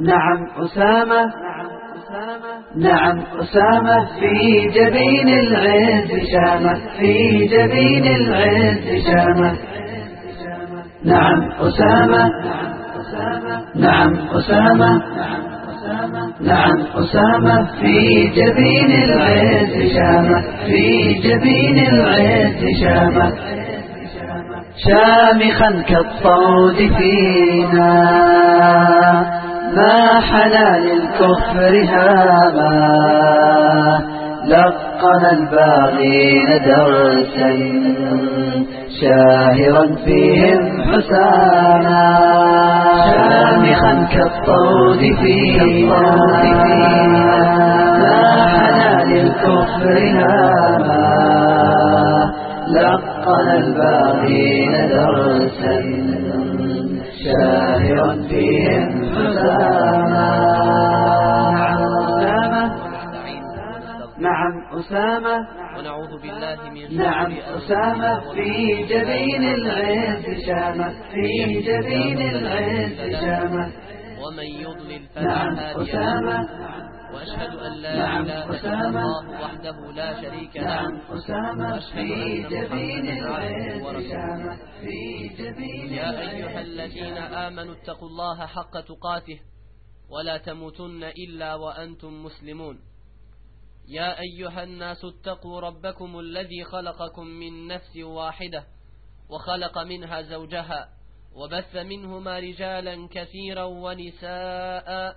نعم أسامة. نعم أسامة. في جبين العز شامة. في جبين العز شامة. نعم أسامة. نعم أسامة. نعم أسامة. في جبين العز شامة. في جبين العز شامة. شامخا كالطود فينا. ما حلا للكفر هاما. لقن الباغين درسا شاهرا فيهم حسانا. شامخا كالطود فينا ما حلا للكفر هاما. لقن الباغين درسا شاهرا فيهم نعم أسامة. ونعوذ بالله من نعم أسامة. في جبين العز شامة. في جبين العز شامة. ومن يضلل فلا نعم هادي أسامة. له وأشهد أن لا نعم. إله إلا أسامة. الله وحده لا شريك نعم. له أسامة وأشهد في جبين محمدا عبده العز ورسوله. شامة في جبين يا أيها الذين. آمنوا اتقوا الله حق تقاته ولا تموتن إلا وأنتم مسلمون. يا أيها الناس اتقوا ربكم الذي خلقكم من نفس واحدة وخلق منها زوجها وبث منهما رجالا كثيرا ونساء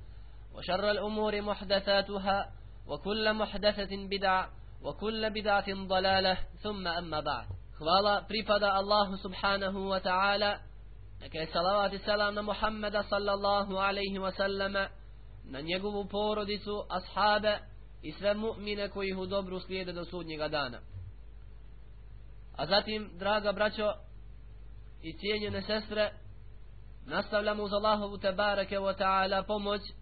وشر الأمور محدثاتها وكل محدثة بدعة وكل بدعة ضلالة ثم أما بعد. خوالا بريبدا الله سبحانه وتعالى نكي صلوات السلام محمد صلى الله عليه وسلم من يقوم بوردس أصحاب إسر مؤمن كويه دبر سليد دسود نغدان أزاتم دراغ براتشو إتيني نسسر نستولم الله تبارك وتعالى помочь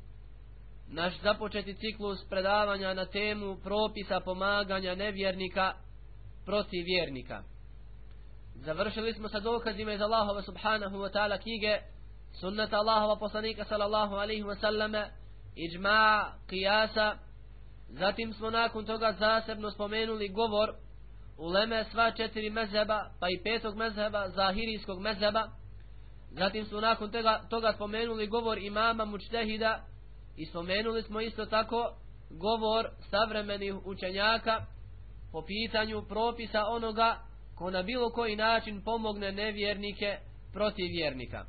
naš započeti ciklus predavanja na temu propisa pomaganja nevjernika protiv vjernika. Završili smo sa dokazima iz Allahova subhanahu wa ta'ala knjige sunnata Allahova poslanika sallallahu alaihi wa sallame iđma, qiyasa zatim smo nakon toga zasebno spomenuli govor uleme sva četiri mezheba pa i petog mezheba zahirijskog mezheba zatim smo nakon toga, toga spomenuli govor imama mučtehida i spomenuli smo isto tako govor savremenih učenjaka po pitanju propisa onoga ko na bilo koji način pomogne nevjernike protiv vjernika.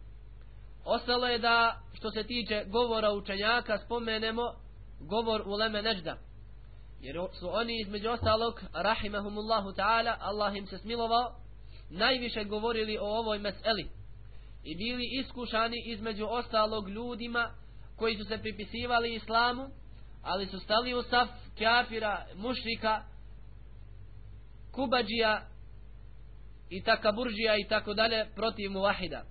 Ostalo je da što se tiče govora učenjaka spomenemo govor uleme nežda. Jer su oni između ostalog rahimahumullahu ta'ala Allah im se smilovao najviše govorili o ovoj meseli i bili iskušani između ostalog ljudima koji su se pripisivali islamu, ali su stali u saf kafira, mušrika, kubađija i takaburđija i tako dalje protiv muvahida.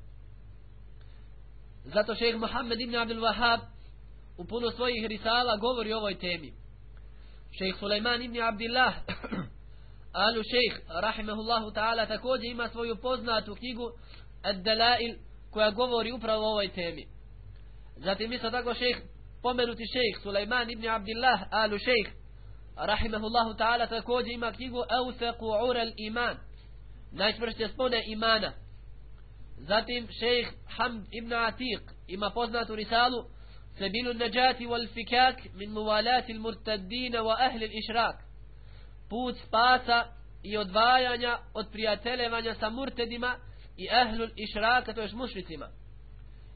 Zato šejh Muhammed ibn Abdul Wahab u puno svojih risala govori o ovoj temi. Šejh Sulejman ibn Abdullah Alu šejh rahimahullahu ta'ala također ima svoju poznatu knjigu Ad-Dalail koja govori upravo o ovoj temi. Zatim isto tako šejh, pomenuti šejh Sulejman ibn Abdillah alu šejh, rahimahullahu ta'ala također ima knjigu Euthaku ural iman, najčvršće spone imana. Zatim šejh Hamd ibn Atiq ima poznatu risalu Sebilu Najati wal fikak min muvalati al-murtaddina wa ahli al-išrak. Put spasa i odvajanja od prijateljevanja sa murtedima i ahlul išraka, to je mušricima.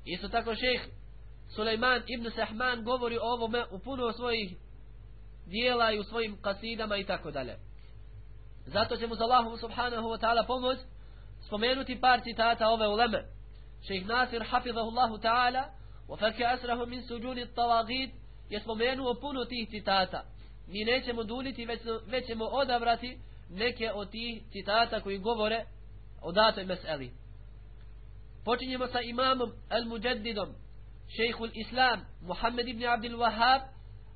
Isto tako šejh Sulejman ibn Sahman govori o ovome u puno svojih dijela i u svojim kasidama i tako dalje. Zato ćemo za Allahu subhanahu wa ta'ala pomoć spomenuti par citata ove uleme. Šejh Nasir hafizahullahu ta'ala وفك أسره من سجون الطواغيت je spomenuo puno tih citata. Mi nećemo duliti, već, već ćemo odabrati neke od tih citata koji govore o datoj meseli. Počinjemo sa imamom al-Mujaddidom, šejhul Islam, Muhammed ibn Abdul Wahab,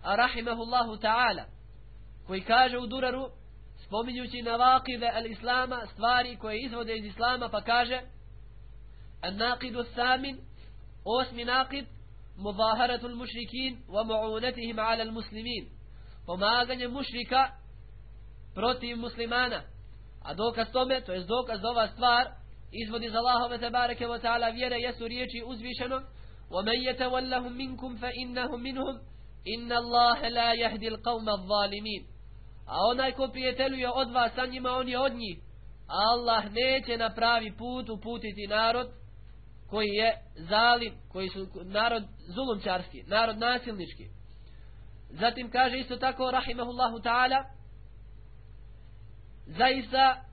a rahimahullahu ta'ala, koji kaže u Duraru, spominjući navakive al-Islama, stvari koje izvode iz Islama, pa kaže, an-naqidu samin, osmi naqid, mudaharatul mušrikin, wa mu'unatihim ala al-muslimin, pomaganje mušrika protiv muslimana, a dokaz tome, to je dokaz ova stvar, izvodi za Allahove tebareke wa ta'ala vjere jesu riječi uzvišenog وَمَنْ يَتَوَلَّهُمْ مِنْكُمْ فَإِنَّهُمْ مِنْهُمْ إِنَّ اللَّهَ لَا يَهْدِ الْقَوْمَ الظَّالِمِينَ A onaj ko prijateljuje od vas sa njima, on je od njih. Allah neće na pravi put uputiti narod koji je zalim, koji su narod zulumčarski, narod nasilnički. Zatim kaže isto tako, rahimahullahu ta'ala, zaista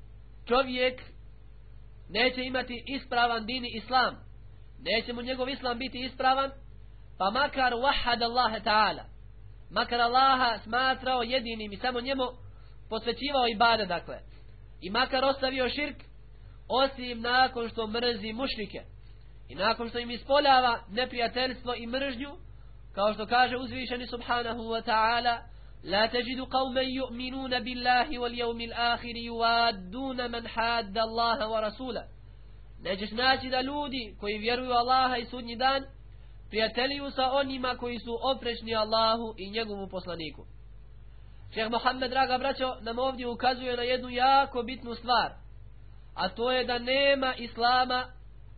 čovjek neće imati ispravan dini islam neće mu njegov islam biti ispravan pa makar wahad Allahe ta'ala makar Allaha smatrao jedinim i samo njemu posvećivao ibade dakle i makar ostavio širk osim nakon što mrzi mušnike i nakon što im ispoljava neprijateljstvo i mržnju kao što kaže uzvišeni subhanahu wa ta'ala لا تجد قوما يؤمنون بالله واليوم الآخر يوادون من حاد الله ورسوله Nećeš naći da ljudi koji vjeruju Allaha i sudnji dan prijateljuju sa onima koji su oprešni Allahu i njegovu poslaniku. Šeh Mohamed, draga braćo, nam ovdje ukazuje na jednu jako bitnu stvar. A to je da nema Islama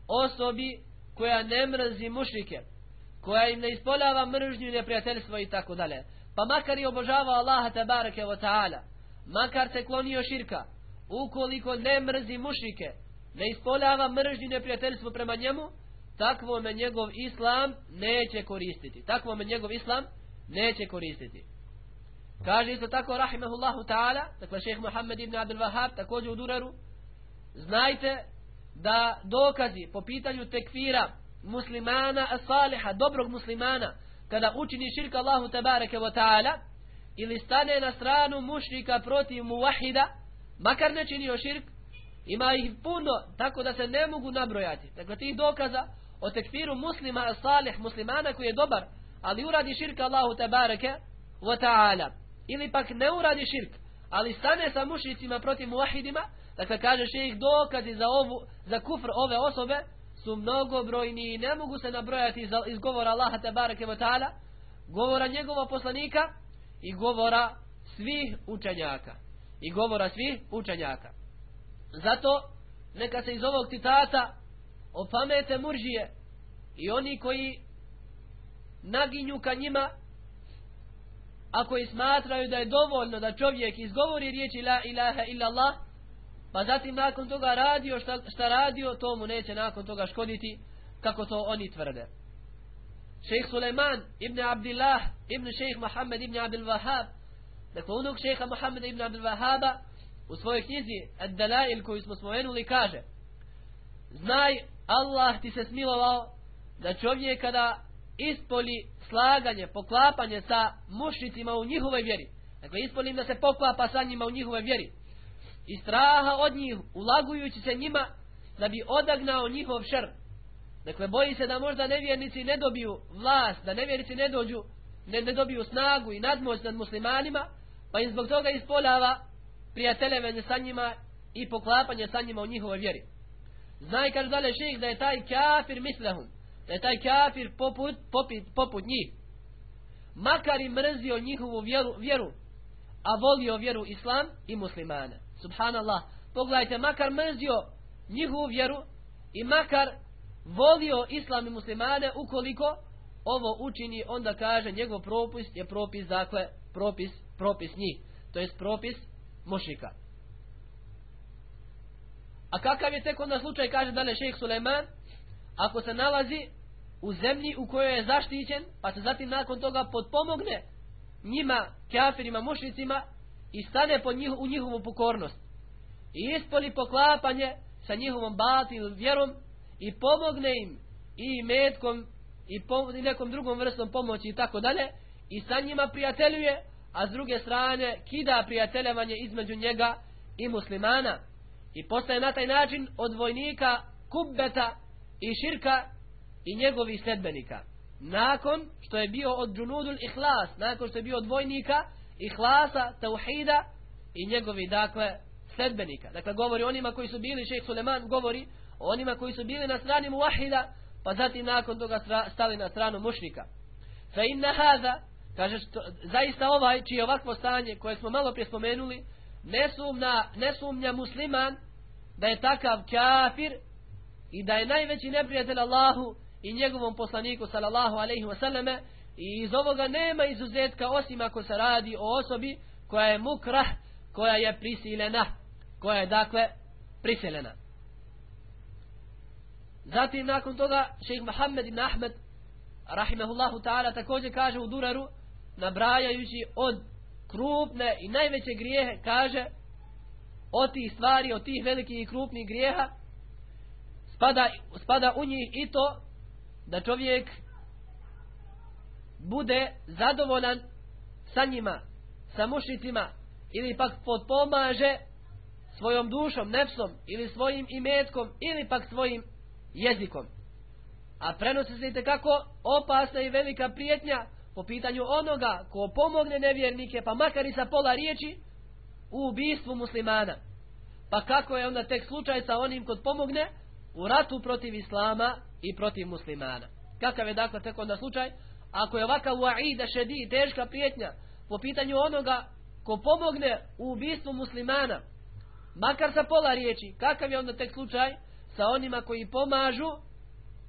osobi koja ne mrzi mušrike. Koja im ne ispoljava mržnju neprijateljstvo i tako dalje pa makar i obožavao Allaha tabarake wa ta'ala, makar se klonio širka, ukoliko ne mrzi mušrike, ne ispoljava mržnju neprijateljstvo prema njemu, takvo me njegov islam neće koristiti. Takvo me njegov islam neće koristiti. Kaže isto tako, rahimahullahu ta'ala, dakle šeheh Muhammed ibn Abdul Wahab, također u Duraru, znajte da dokazi po pitanju tekfira muslimana saliha, dobrog muslimana, kada učini širk Allahu tabareke wa ta'ala ili stane na stranu mušrika protiv muvahida makar ne činio širk ima ih puno tako da se ne mogu nabrojati dakle tih dokaza o tekfiru muslima salih muslimana koji je dobar ali uradi širka Allahu tebareke wa ta'ala ili pak ne uradi širk ali stane sa mušicima protiv muahidima, dakle kaže šejih dokazi za ovu za kufr ove osobe su mnogobrojni i ne mogu se nabrojati iz, iz govora Allaha tebareke wa ta'ala, govora njegova poslanika i govora svih učenjaka. I govora svih učenjaka. Zato neka se iz ovog citata opamete muržije i oni koji naginju ka njima a koji smatraju da je dovoljno da čovjek izgovori riječi la ilaha illallah pa zatim nakon toga radio šta, šta radio, to mu neće nakon toga škoditi kako to oni tvrde. Šejh Suleiman ibn Abdillah ibn šejh Muhammed ibn Abdul Wahab dakle onog šejha Muhammed ibn Abdul Wahaba u svojoj knjizi Ad-Dalail koju smo spomenuli kaže Znaj Allah ti se smilovao da čovjek kada ispoli slaganje, poklapanje sa mušnicima u njihovoj vjeri dakle ispoli da se poklapa sa njima u njihovoj vjeri i straha od njih ulagujući se njima da bi odagnao njihov šr. Dakle, boji se da možda nevjernici ne dobiju vlast, da nevjernici ne dođu, ne, ne dobiju snagu i nadmoć nad muslimanima, pa im zbog toga ispoljava prijateljevanje sa njima i poklapanje sa njima u njihovoj vjeri. Znaj, kaže dalje ših, da je taj kafir mislehum, da je taj kafir poput, poput, poput njih. Makar i mrzio njihovu vjeru, vjeru, a volio vjeru islam i muslimane subhanallah, pogledajte, makar mrzio njihovu vjeru i makar volio islam i muslimane, ukoliko ovo učini, onda kaže njegov propis je propis, dakle, propis, propis njih. To jest propis mušika. A kakav je tek onda slučaj, kaže dalje šejh Suleman, ako se nalazi u zemlji u kojoj je zaštićen, pa se zatim nakon toga podpomogne njima, kafirima, mušnicima, i stane po njih, u njihovu pokornost i ispoli poklapanje sa njihovom batil vjerom i pomogne im i metkom i, pom i nekom drugom vrstom pomoći i tako dalje i sa njima prijateljuje a s druge strane kida prijateljevanje između njega i muslimana. I postaje na taj način od vojnika kubbeta i širka i njegovih sledbenika nakon što je bio od džunudul ihlas nakon što je bio od vojnika ihlasa, tauhida i njegovi dakle sledbenika dakle govori onima koji su bili šejh Suleman govori onima koji su bili na strani muahida pa zatim nakon toga stali na stranu mušnika fa inna hada kaže što, zaista ovaj čije ovakvo stanje koje smo malo prije spomenuli ne sumnja, ne sumnja musliman da je takav kafir i da je najveći neprijatelj Allahu i njegovom poslaniku sallallahu alaihi wasallame i iz ovoga nema izuzetka osim ako se radi o osobi koja je mukrah, koja je prisilena koja je dakle prisilena zatim nakon toga šejh Muhammed ibn Ahmed rahimahullahu ta'ala također kaže u Duraru nabrajajući od krupne i najveće grijehe kaže od tih stvari, od tih velikih i krupnih grijeha spada, spada u njih i to da čovjek bude zadovoljan sa njima, sa mušicima ili pak podpomaže svojom dušom, nefsom ili svojim imetkom ili pak svojim jezikom. A prenosi se i kako opasna i velika prijetnja po pitanju onoga ko pomogne nevjernike pa makar i sa pola riječi u ubistvu muslimana. Pa kako je onda tek slučaj sa onim kod pomogne u ratu protiv islama i protiv muslimana. Kakav je dakle tek onda slučaj? Ako je ovakav wa'ida šedi teška prijetnja po pitanju onoga ko pomogne u ubistvu muslimana makar sa pola riječi kakav je onda tek slučaj sa onima koji pomažu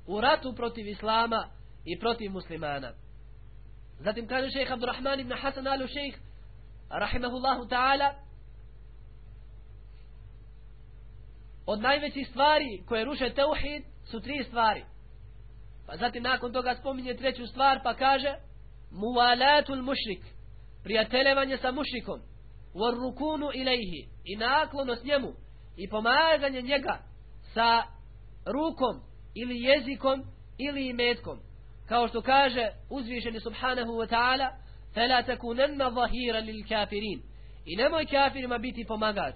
u ratu protiv islama i protiv muslimana. Zatim kaže šejh Abdurrahman ibn Hasan alu šejh rahimahullahu ta'ala od najvećih stvari koje ruše teuhid su tri stvari. Pa zatim nakon toga spominje treću stvar pa kaže muvalatul mušrik prijateljevanje sa mušrikom war rukunu ilaihi i naklonost njemu i pomaganje njega sa rukom ili jezikom ili imetkom kao što kaže uzvišeni subhanahu wa ta'ala fela takunanna zahira lil kafirin. I nemoj kafirima biti pomagač.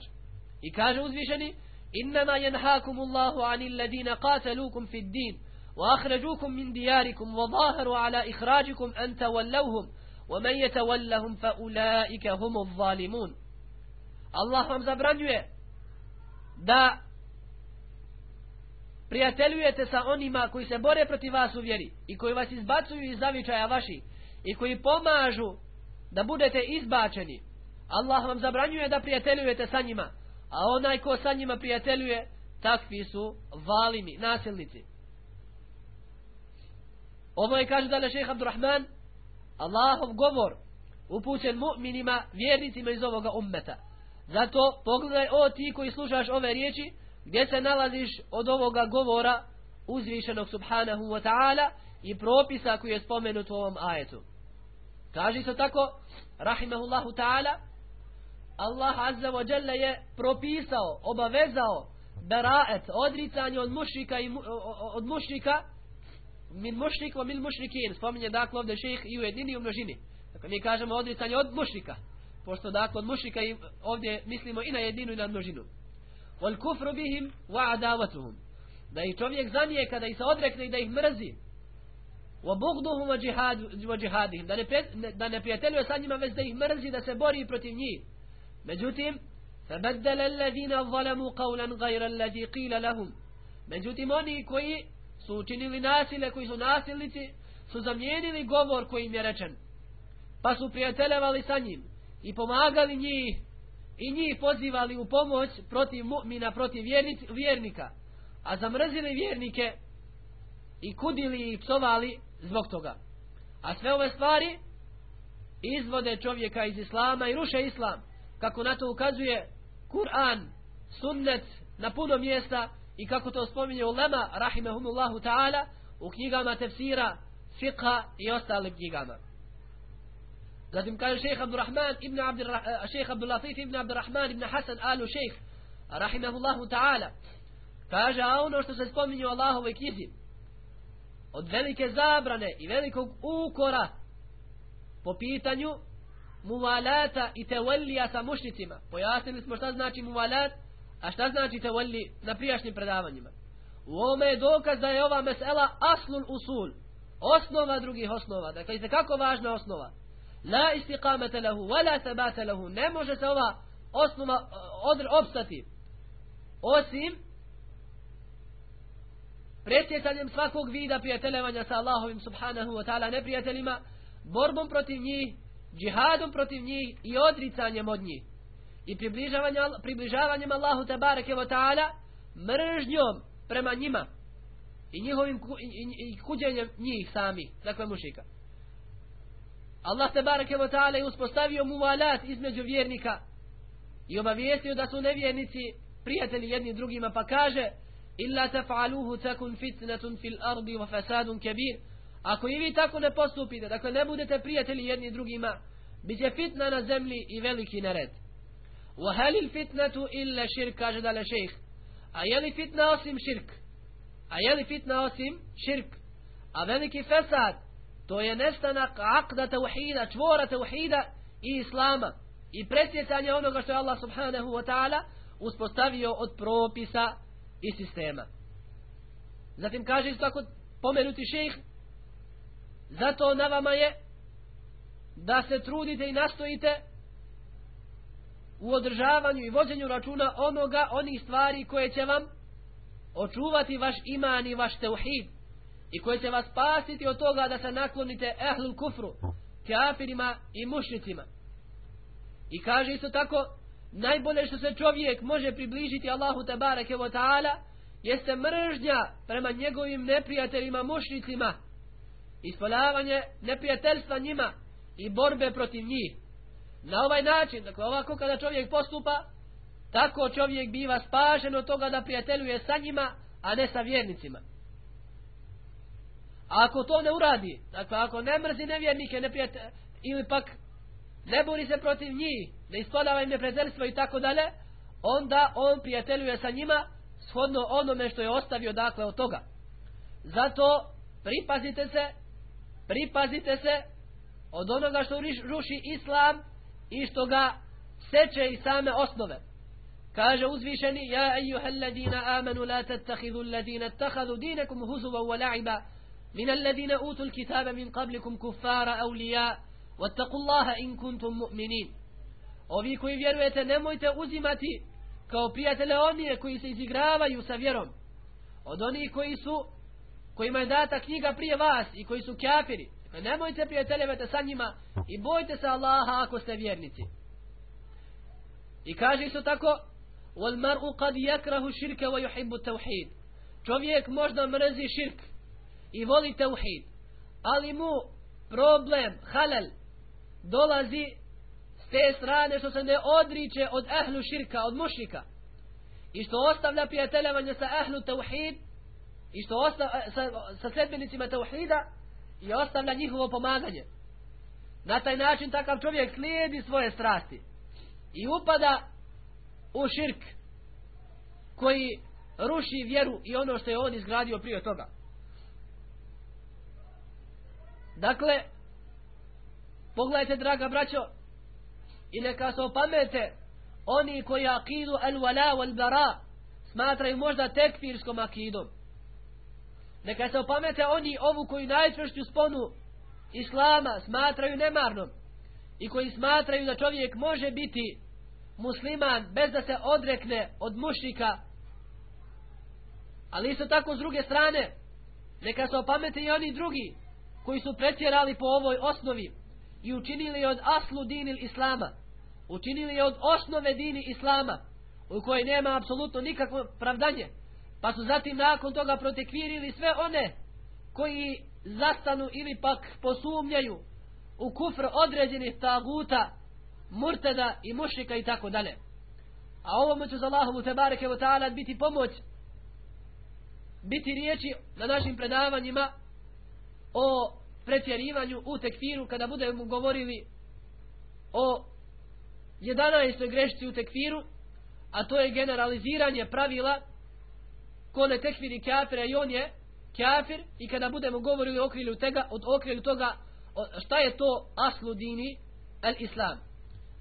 I kaže uzvišeni innama yanhaakum Allahu anil ladina qataluukum fid din wa akhrajuukum min diyarikum wa zaharu ala ikhrajikum an tawallawhum wa man yatawallahum fa ulaika humuz zalimun Allah vam zabranjuje da prijateljujete sa onima koji se bore protiv vas u vjeri i koji vas izbacuju iz zavičaja vaši i koji pomažu da budete izbačeni. Allah vam zabranjuje da prijateljujete sa njima a onaj ko sa njima prijateljuje takvi su valimi, nasilnici. Ovo je kaže dalje šeha Abdurrahman Allahov govor upućen mu'minima, vjernicima iz ovoga ummeta. Zato pogledaj o ti koji slušaš ove riječi gdje se nalaziš od ovoga govora uzvišenog subhanahu wa ta'ala i propisa koji je spomenut u ovom ajetu. Kaže se tako, rahimahullahu ta'ala, Allah azza wa jalla je propisao, obavezao beraet, odricanje od mušrika i od mušrika min mušrik wa min mušrikin. Spominje dakle ovdje šejh i u jednini i u množini. Dakle mi kažemo odricanje od mušrika pošto dakle od mušrika i ovdje mislimo i na jedinu i na množinu wal kufru bihim wa adawatuhum da ih čovjek zanije kada ih se odrekne i da ih mrzi wa bugduhum wa jihad wa jihadihim da ne da ne prijateljuje sa njima već da ih mrzi da se bori protiv njih međutim فبدل الذين ظلموا قولا غير الذي قيل لهم međutim oni koji su učinili nasile koji su nasilnici su zamijenili govor koji im je rečen pa su prijateljevali sa njim i pomagali njih i njih pozivali u pomoć protiv mu'mina, protiv vjernika, a zamrzili vjernike i kudili i psovali zbog toga. A sve ove stvari izvode čovjeka iz islama i ruše islam, kako na to ukazuje Kur'an, sunnet na puno mjesta i kako to spominje ulema, rahimehumullahu ta'ala, u knjigama tefsira, fiqha i ostalim knjigama. Zatim kaže šejh Abdurrahman ibn Abd eh, šejh Abdul Latif ibn Abdurrahman ibn Hasan alu šejh rahimehullahu ta'ala kaže a ono što se spominje u Allahove knjizi od velike zabrane i velikog ukora po pitanju muvalata i tevallija sa mušnicima. Pojasnili smo šta znači muvalat, a šta znači tevalli na prijašnjim predavanjima. U ovome je dokaz da je ova mesela aslul usul, osnova drugih osnova. Dakle, je kako važna osnova. La istiqamete lehu, wala sabate lehu. Ne može se ova osnova odr, opstati. Osim pretjecanjem svakog vida prijateljevanja sa Allahovim subhanahu wa ta'ala neprijateljima, borbom protiv njih, džihadom protiv njih i odricanjem od njih. I približavanjem, približavanjem Allahu tabareke wa ta'ala mržnjom prema njima i njihovim ku, i, i, i kuđenjem njih sami, dakle mušika. Allah te barake wa ta'ala je uspostavio muvalat između vjernika i obavijestio da su nevjernici prijatelji jedni drugima pa kaže illa taf'aluhu takun fitnatun fil ardi wa fasadun kabir. Ako i vi tako ne postupite dakle ne budete prijatelji jedni drugima bit će fitna na zemlji i veliki nered. Wa halil fitnatu illa širk kaže da šejh. A je li fitna osim širk a je li fitna osim širk a veliki fesad? To je nestanak akda tauhida čvora tauhida i islama i presjecanje onoga što je Allah subhanahu wa ta'ala uspostavio od propisa i sistema. Zatim kaže isto tako pomenuti šejh zato na vama je da se trudite i nastojite u održavanju i vođenju računa onoga, onih stvari koje će vam očuvati vaš iman i vaš teuhid i koje će vas spasiti od toga da se naklonite ehlul kufru, kafirima i mušnicima. I kaže isto tako, najbolje što se čovjek može približiti Allahu tabareke wa ta'ala, jeste mržnja prema njegovim neprijateljima mušnicima, ispoljavanje neprijateljstva njima i borbe protiv njih. Na ovaj način, dakle ovako kada čovjek postupa, tako čovjek biva spašen od toga da prijateljuje sa njima, a ne sa vjernicima. A ako to ne uradi, dakle ako ne mrzi nevjernike neprijatelje, ili pak ne bori se protiv njih, ne ispoljava im neprijateljstvo i tako dalje, onda on prijateljuje sa njima shodno onome što je ostavio dakle od toga. Zato pripazite se, pripazite se od onoga što ruši islam i što ga seče i same osnove. Kaže uzvišeni, ja ejuhel ladina amanu la tattahidu alladina attahadu dinakum huzuva wa la'iba min alladina utul kitaba min qablikum kuffara awliya واتقوا الله إن كنتم مؤمنين Ovi koji vjerujete nemojte uzimati kao prijatelje oni koji se izigravaju sa vjerom. Od onih koji su kojima je data knjiga prije vas i koji su kafiri. Nemojte prijateljevati sa njima i bojte se Allaha ako ste vjernici. I kaže isto tako wal mar'u qad yakrahu shirka wa yuhibbu tawhid. Čovjek možda mrzi širk i voli tauhid, ali mu problem, halal, dolazi s te strane što se ne odriče od ehlu širka, od mušnika. I što ostavlja prijateljevanje sa ehlu tauhid i što ostavlja e, sa, sa sledbenicima tauhida i ostavlja njihovo pomaganje. Na taj način takav čovjek slijedi svoje strasti i upada u širk koji ruši vjeru i ono što je on izgradio prije toga. Dakle, Pogledajte, draga braćo, i neka se opamete oni koji akidu al wala wal bara smatraju možda tekfirskom akidom. Neka se opamete oni ovu koju najčvršću sponu islama smatraju nemarnom i koji smatraju da čovjek može biti musliman bez da se odrekne od mušika ali isto tako s druge strane neka se opamete i oni drugi koji su pretjerali po ovoj osnovi i učinili od aslu dinil islama učinili od osnove dini islama u kojoj nema apsolutno nikakvo pravdanje pa su zatim nakon toga protekvirili sve one koji zastanu ili pak posumnjaju u kufr određenih taguta murteda i mušika i tako dalje. A ovo će za Allahovu tebareke wa ta'ala biti pomoć biti riječi na našim predavanjima o pretjerivanju u tekfiru kada budemo govorili o 11. grešci u tekfiru a to je generaliziranje pravila ko ne tekfiri kafira i on je kafir i kada budemo govorili o okrilju tega, od okrilju toga šta je to aslu dini el islam.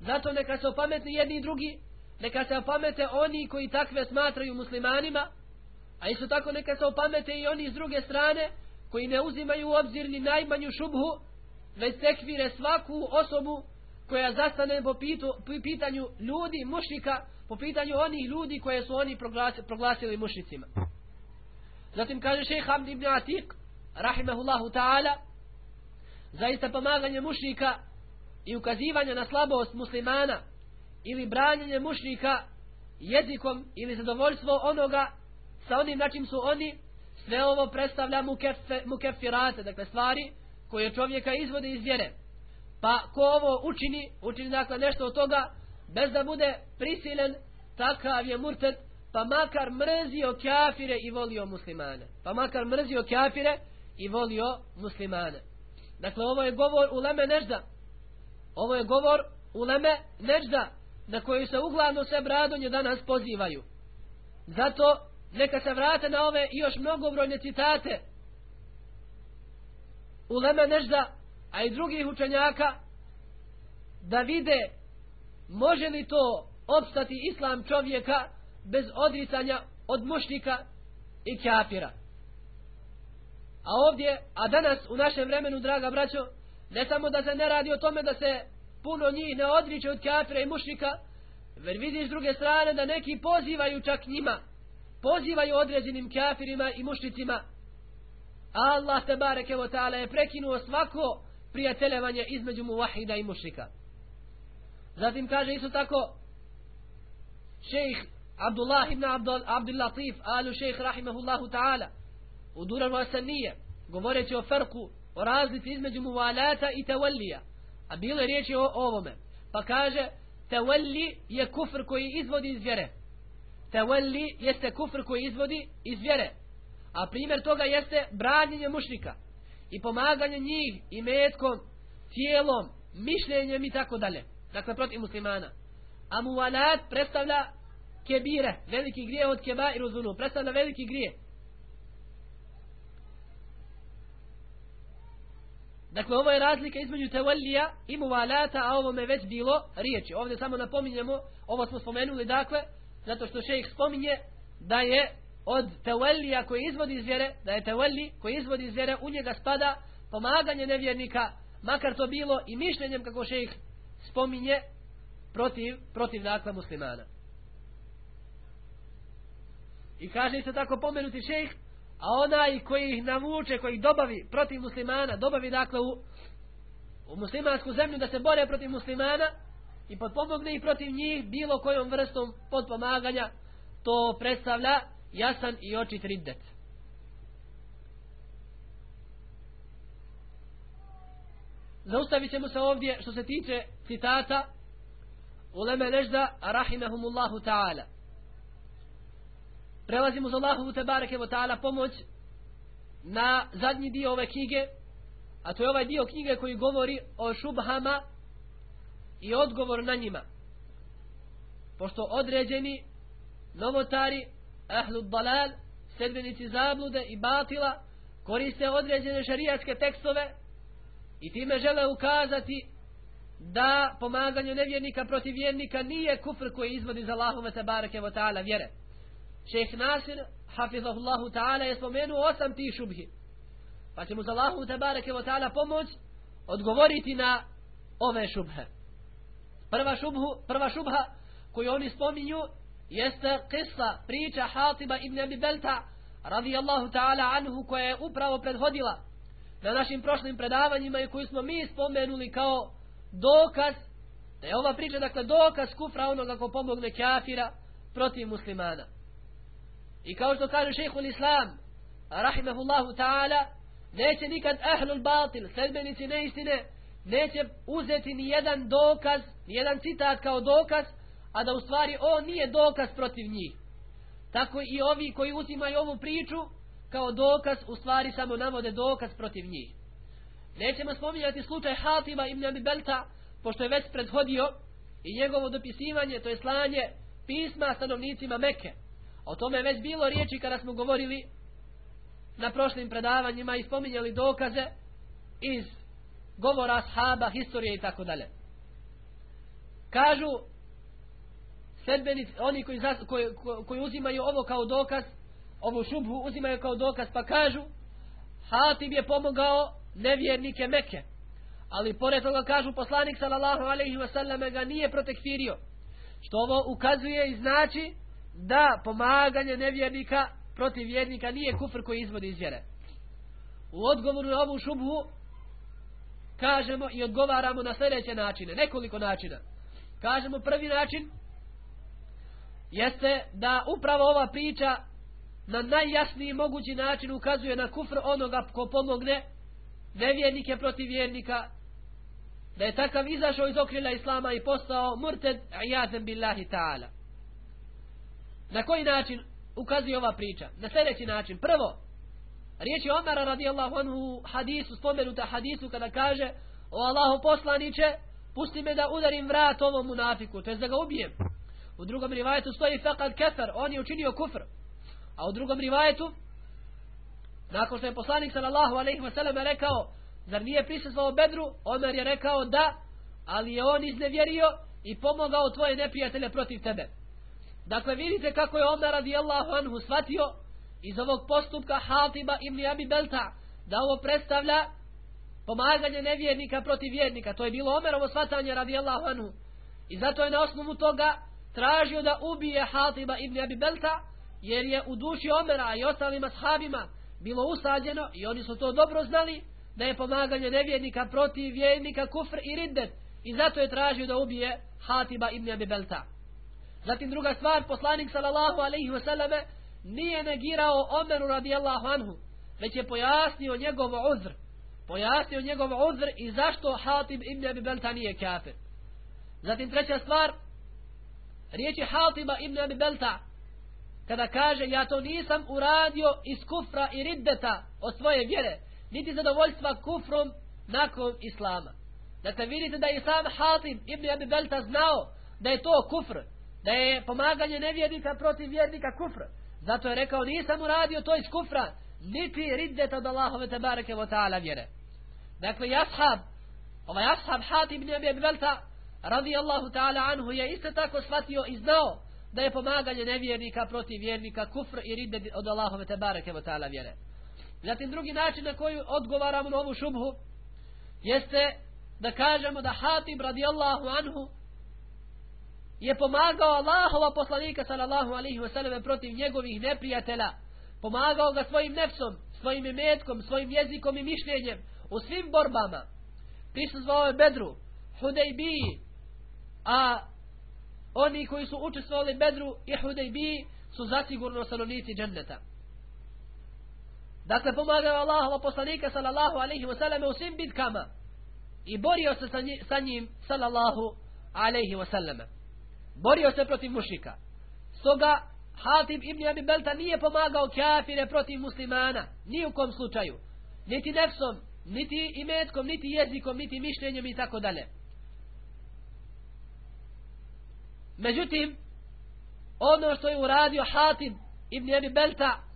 Zato neka se opametni jedni i drugi, neka se opamete oni koji takve smatraju muslimanima, a isto tako neka se opamete i oni s druge strane koji ne uzimaju u obzir ni najmanju šubhu, već tekvire svaku osobu koja zastane po, pitu, po pitanju ljudi, mušnika, po pitanju onih ljudi koje su oni proglasili, proglasili mušnicima. Zatim kaže šejh Hamd ibn Atik, rahimahullahu ta'ala, zaista pomaganje mušnika i ukazivanje na slabost muslimana ili branjenje mušnika jezikom ili zadovoljstvo onoga sa onim na čim su oni sve ovo predstavlja mukefirate, dakle stvari koje čovjeka izvode iz vjere. Pa ko ovo učini, učini dakle nešto od toga, bez da bude prisilen, takav je murtet, pa makar mrzio kafire i volio muslimane. Pa makar mrzio kafire i volio muslimane. Dakle, ovo je govor u leme nežda. Ovo je govor u leme nežda, na koju se uglavno sve bradonje danas pozivaju. Zato neka se vrate na ove i još mnogobrojne citate u leme nežda, a i drugih učenjaka, da vide može li to opstati islam čovjeka bez odricanja od mušnika i kafira. A ovdje, a danas u našem vremenu, draga braćo, ne samo da se ne radi o tome da se puno njih ne odriče od kafira i mušnika, ver vidiš s druge strane da neki pozivaju čak njima, pozivaju određenim kafirima i mušnicima. Allah te bareke o ta'ala je prekinuo svako prijateljevanje između muvahida i mušnika. Zatim kaže isto tako šejh Abdullah ibn Abdul, Abdul Latif, alu šejh rahimahullahu ta'ala, u Duranu Asanije, govoreći o farku, o razlici između muvalata i tevallija, A bilo je riječi o ovome. Pa kaže, tawalli je kufr koji izvodi iz vjere tevelli jeste kufr koji izvodi iz vjere. A primjer toga jeste branjenje mušnika i pomaganje njih i metkom, tijelom, mišljenjem i tako dalje. Dakle, protiv muslimana. A muvalat predstavlja kebire, veliki grije od keba i rozunu. Predstavlja veliki grije. Dakle, ovo je razlika između tevallija i muvalata, a ovo me već bilo riječi. Ovdje samo napominjemo, ovo smo spomenuli, dakle, zato što šejh spominje da je od tevallija koji izvodi iz vjere, da je tevalli koji izvodi iz vjere, u njega spada pomaganje nevjernika, makar to bilo i mišljenjem kako šejh spominje protiv, protiv dakle muslimana. I kaže se tako pomenuti šejh, a onaj koji ih navuče, koji ih dobavi protiv muslimana, dobavi dakle u, u muslimansku zemlju da se bore protiv muslimana i potpomogne i protiv njih bilo kojom vrstom potpomaganja, to predstavlja jasan i očit riddet. Zaustavit ćemo se ovdje što se tiče citata uleme nežda rahimahumullahu ta'ala. Prelazimo za Allahovu tebareke wa ta'ala pomoć na zadnji dio ove knjige, a to je ovaj dio knjige koji govori o šubhama i odgovor na njima. Pošto određeni novotari ahlu dalal, sedbenici zablude i batila, koriste određene šarijatske tekstove i time žele ukazati da pomaganje nevjernika protiv vjernika nije kufr koji izvodi za Allahove tabareke wa ta'ala vjere. Šeheh Nasir, hafizahullahu ta'ala, je spomenuo osam tih šubhi. Pa će mu za Allahu tabareke wa ta'ala pomoć odgovoriti na ove šubhe. Prva, šubhu, prva šubha koju oni spominju jeste kisa priča Hatiba ibn Abi Belta radijallahu ta'ala anhu koja je upravo predhodila na našim prošlim predavanjima i koju smo mi spomenuli kao dokaz da je ova priča dakle dokaz kufra onoga ko pomogne kafira protiv muslimana. I kao što kaže šehhul islam rahimahullahu ta'ala neće nikad ahlul batil sedbenici neistine neće uzeti ni jedan dokaz ni jedan citat kao dokaz a da u stvari on nije dokaz protiv njih. Tako i ovi koji uzimaju ovu priču kao dokaz u stvari samo navode dokaz protiv njih. Nećemo spominjati slučaj Hatima ibn Abi Belta, pošto je već prethodio i njegovo dopisivanje, to je slanje pisma stanovnicima Mekke. O tome je već bilo riječi kada smo govorili na prošlim predavanjima i spominjali dokaze iz govora ashaba, historije i tako dalje. Kažu sedbenici, oni koji, zas, koji, koji uzimaju ovo kao dokaz, ovu šubhu uzimaju kao dokaz, pa kažu Hatib je pomogao nevjernike Mekke. Ali pored toga kažu poslanik sallallahu alejhi ve selleme ga nije protekfirio. Što ovo ukazuje i znači da pomaganje nevjernika protiv vjernika nije kufr koji izvodi iz vjere. U odgovoru na ovu šubhu kažemo i odgovaramo na sljedeće načine, nekoliko načina. Kažemo prvi način jeste da upravo ova priča na najjasniji mogući način ukazuje na kufr onoga ko pomogne nevjernike protiv vjernika. Da je takav izašao iz okrila islama i postao murted ajazem billahi ta'ala. Na koji način ukazuje ova priča? Na sljedeći način. Prvo riječi Omara radijallahu anhu hadisu spomenuta hadisu kada kaže o Allahu poslaniće pusti me da udarim vrat ovom munafiku to je da ga ubijem. U drugom rivajetu stoji faqad kafar on je učinio kufr. A u drugom rivajetu nakon što je poslanik sallallahu alejhi ve sellem rekao zar nije prisustvovao Bedru? Omer je rekao da ali je on iznevjerio i pomogao tvoje neprijatelje protiv tebe. Dakle vidite kako je Omer radijallahu anhu shvatio iz ovog postupka Hatiba ibn Abi Belta da ovo predstavlja pomaganje nevjernika protiv vjernika. To je bilo Omerovo shvatanje radijallahu anhu. I zato je na osnovu toga tražio da ubije Hatiba ibn Abi Belta jer je u duši Omera i ostalim ashabima bilo usađeno i oni su to dobro znali da je pomaganje nevjernika protiv vjernika kufr i riddet. I zato je tražio da ubije Hatiba ibn Abi Belta. Zatim druga stvar, poslanik sallallahu alaihi wasallame nije negirao Omeru radijallahu anhu, već je pojasnio njegov uzr. Pojasnio njegov uzr i zašto Hatib ibn Abi Belta nije kafir. Zatim treća stvar, riječi Hatiba ibn Abi Belta, kada kaže ja to nisam uradio iz kufra i riddeta od svoje vjere, niti zadovoljstva kufrom nakon islama. Dakle, vidite da je sam Hatib ibn Abi Belta znao da je to kufr, da je pomaganje nevjernika protiv vjernika kufr. Zato je rekao, nisam uradio to iz kufra, niti riddeta od Allahove tabareke wa ta'ala vjere. Dakle, jashab, ovaj jashab Hatib ibn Abi Belta, radijallahu ta'ala anhu, je isto tako shvatio i znao da je pomaganje nevjernika protiv vjernika kufr i ridde od Allahove tabareke wa ta'ala vjere. Zatim drugi način na koji odgovaramo na ovu šubhu jeste da kažemo da Hatib radijallahu anhu je pomagao Allahova poslanika sallallahu alaihi wasallam protiv njegovih neprijatelja. Pomagao ga svojim nefsom, svojim imetkom, svojim jezikom i mišljenjem u svim borbama. Prisuzvao je Bedru, Hudejbiji, a oni koji su učestvovali Bedru i Hudejbiji su zasigurno stanovnici dženneta. Dakle, pomagao Allahova poslanika sallallahu alaihi wasallam u svim bitkama i borio se sa, njim, sallallahu alaihi wasallam. sallam. Borio se protiv mušika. Stoga Hatib ibn Abi Belta nije pomagao kafire protiv muslimana, ni u kom slučaju. Niti nefsom, niti imetkom, niti jezikom, niti mišljenjem i tako dalje. Međutim, ono što je uradio Hatib ibn Abi Belta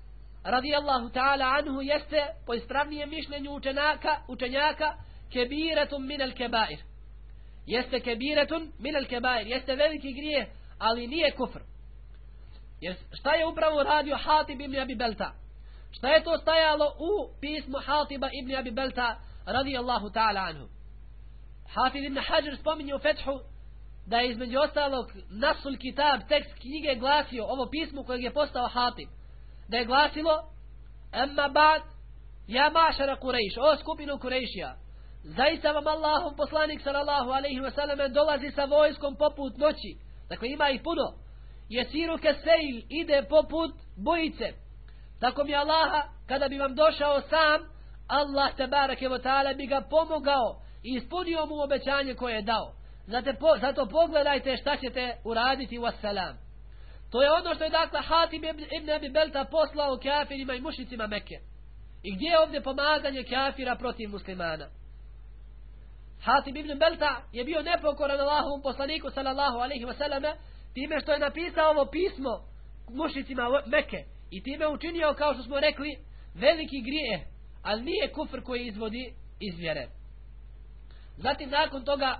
radijallahu ta'ala anhu jeste po ispravnijem mišljenju učenjaka, učenjaka kebiretum min al kebair. Jeste kebiretun min al kebair. Jeste veliki grije, ali nije kufr. Jer šta je upravo radio Hatib ibn Abi Belta? Šta je to stajalo u pismu Hatiba ibn Abi Belta radijallahu ta'ala anhu? Hatib ibn Hajar spominje u Fethu da je između ostalog Nasul Kitab, tekst knjige glasio ovo pismo kojeg je postao Hatib da je glasilo Emma ba'd Ja mašara Kurejš, o skupinu Kurejšija Zaista vam Allahom poslanik sallallahu alaihi wa sallam dolazi sa vojskom poput noći. Dakle ima ih puno. Jesiru keseil ide poput bojice. Tako mi Allaha kada bi vam došao sam Allah te barake wa ta'ala bi ga pomogao i ispunio mu obećanje koje je dao. Zato, po, zato pogledajte šta ćete uraditi wassalam. To je ono što je dakle Hatim ibn Abi Belta poslao kafirima i mušicima Mekke. I gdje je ovdje pomaganje kafira protiv muslimana? Hatib ibn Belta je bio nepokoran Allahovom poslaniku sallallahu alaihi wasallam time što je napisao ovo pismo mušicima Mekke i time učinio kao što smo rekli veliki grije, ali nije kufr koji izvodi iz vjere. Zatim nakon toga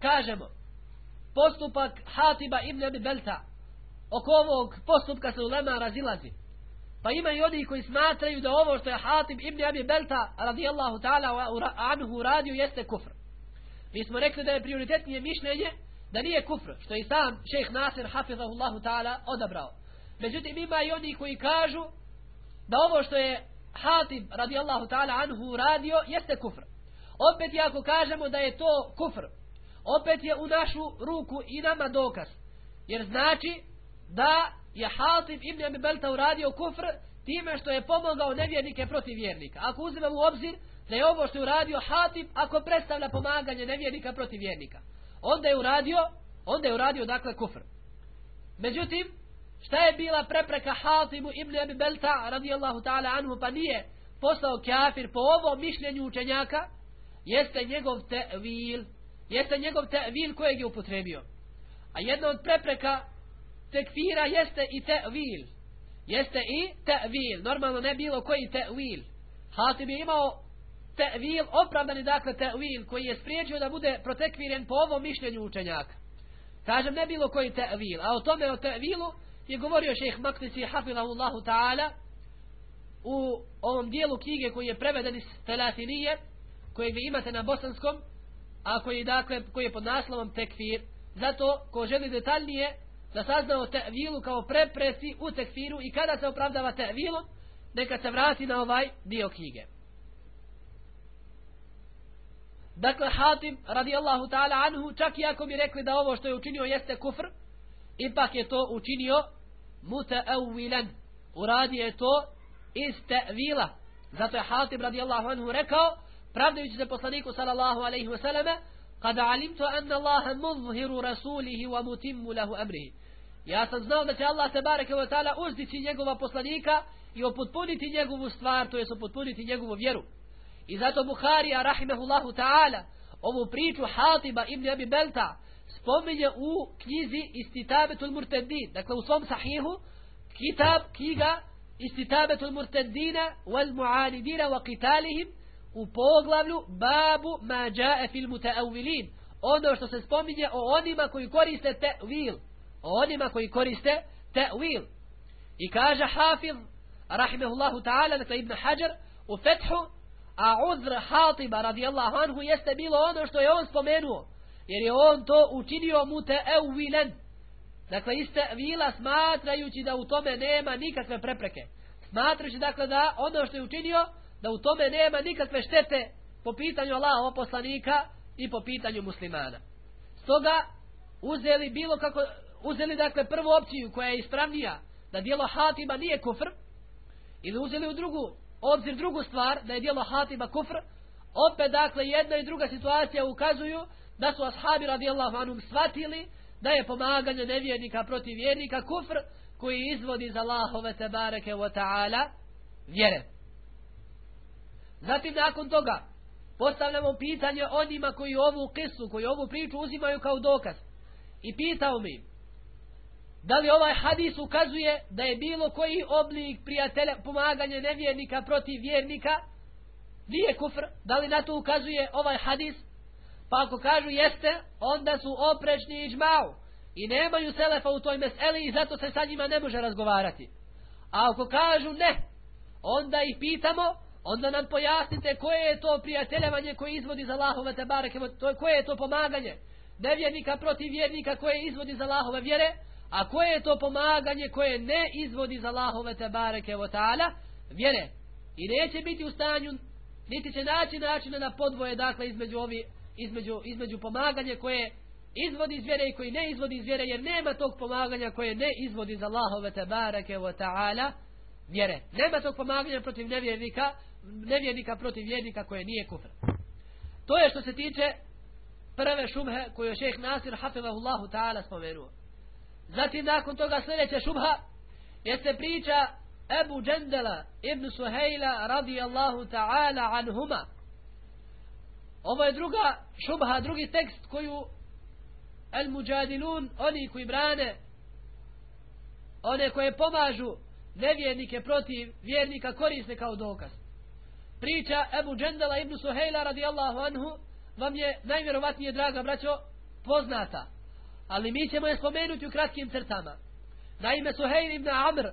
kažemo postupak Hatiba ibn Abi Belta oko ovog postupka se ulema razilazi. Pa ima i oni koji smatraju da ovo što je Hatib ibn Abi Belta radijallahu ta'ala anhu radio jeste kufr. Mi smo rekli da je prioritetnije mišljenje da nije kufr, što je sam šejh Nasir hafizahullahu ta'ala odabrao. Međutim ima i oni koji kažu da ovo što je Hatib radijallahu ta'ala anhu radio jeste kufr. Opet je ako kažemo da je to kufr, opet je u našu ruku i nama dokaz. Jer znači da je Hatib ibn Abi Belta uradio kufr time što je pomogao nevjernike protiv vjernika. Ako uzmemo u obzir da je ovo što je uradio Hatib ako predstavlja pomaganje nevjernika protiv vjernika. Onda je uradio, onda je uradio dakle kufr. Međutim, šta je bila prepreka Hatibu ibn Abi Belta radijallahu ta'ala anhu pa nije postao kafir po ovom mišljenju učenjaka jeste njegov tevil jeste njegov tevil kojeg je upotrebio. A jedna od prepreka tekfira jeste i tevil. Jeste i tevil. Normalno ne bilo koji tevil. Hatib je imao tevil, opravdani dakle tevil, koji je spriječio da bude protekviren po ovom mišljenju učenjaka. Kažem, ne bilo koji tevil. A o tome o tevilu je govorio šeheh Maktisi Hafilahullahu ta'ala u ovom dijelu knjige koji je preveden iz Telatinije, kojeg vi imate na bosanskom, a koji, dakle, koji je pod naslovom tekfir. Zato, ko želi detaljnije, da sazna o tevilu kao prepresi u tekfiru i kada se opravdava tevilom, neka se vrati na ovaj dio knjige. Dakle, Hatim, radijallahu ta'ala anhu, čak i ako bi rekli da ovo što je učinio jeste kufr, ipak je to učinio muta'awilan. Uradi je to iz tevila. Zato je Hatim, radijallahu anhu, rekao, pravdajući se poslaniku, sallallahu alaihi wa sallame, kada alimtu anna Allaha muzhiru rasulihi wa mutimmu lahu amrihi. Ja sam znao da će Allah te bareke ve taala uzdići njegova poslanika i opotpuniti njegovu stvar, to jest upotpuniti njegovu vjeru. I zato Buharija rahimehullahu taala ovu priču Hatiba ibn Abi Belta spominje u knjizi Istitabetul Murtedin, dakle u svom sahihu kitab, knjiga Istitabetul Murtedina wal Mu'anidina wa qitalihim u poglavlju Babu ma jae fil mutaawilin ono što se spominje o onima koji koriste te'vil o onima koji koriste ta'wil. I kaže Hafiz, rahimehullahu ta'ala, dakle Ibn Hajar, u Fethu, a uzr Hatiba radijallahu anhu jeste bilo ono što je on spomenuo, jer je on to učinio mu te'ewilen. Dakle, iste vila smatrajući da u tome nema nikakve prepreke. Smatrajući dakle da ono što je učinio, da u tome nema nikakve štete po pitanju Allahova poslanika i po pitanju muslimana. Stoga uzeli bilo kako uzeli dakle prvu opciju koja je ispravnija da dijelo Hatiba nije kufr ili uzeli u drugu obzir drugu stvar da je dijelo Hatiba kufr opet dakle jedna i druga situacija ukazuju da su ashabi radijallahu anhum shvatili da je pomaganje nevjernika protiv vjernika kufr koji izvodi za Allahove tebareke wa ta'ala vjere. Zatim nakon toga postavljamo pitanje onima koji ovu kisu koji ovu priču uzimaju kao dokaz. I pitao mi Da li ovaj hadis ukazuje da je bilo koji oblik prijatelja pomaganja nevjernika protiv vjernika? Nije kufr. Da li na to ukazuje ovaj hadis? Pa ako kažu jeste, onda su oprečni i džmao. I nemaju selefa u toj meseli i zato se sa njima ne može razgovarati. A ako kažu ne, onda ih pitamo, onda nam pojasnite koje je to prijateljavanje koje izvodi za Allahove tebareke, koje je to pomaganje nevjernika protiv vjernika koje izvodi za Allahove vjere, A koje je to pomaganje koje ne izvodi za Allahove te bareke o ta'ala vjere. I neće biti u stanju, niti će naći načina na podvoje, dakle, između, ovi, između, između pomaganje koje izvodi iz vjere i koji ne izvodi iz vjere, jer nema tog pomaganja koje ne izvodi za Allahove te bareke o ta'ala vjere. Nema tog pomaganja protiv nevjernika, nevjernika protiv vjernika koje nije kufr. To je što se tiče prve šumhe koju je šeheh Nasir Hafevahullahu ta'ala spomenuo. Zatim nakon toga sljedeća šubha jeste priča Ebu Džendela ibn Suhejla radijallahu ta'ala anhuma. Ovo je druga šubha, drugi tekst koju El Mujadilun, oni koji brane, one koje pomažu nevjernike protiv vjernika koriste kao dokaz. Priča Ebu Džendela ibn Suhejla radijallahu anhu vam je najvjerovatnije, draga braćo, poznata. Ali mi ćemo je spomenuti u kratkim crtama. Naime, Suhejl ibn Amr,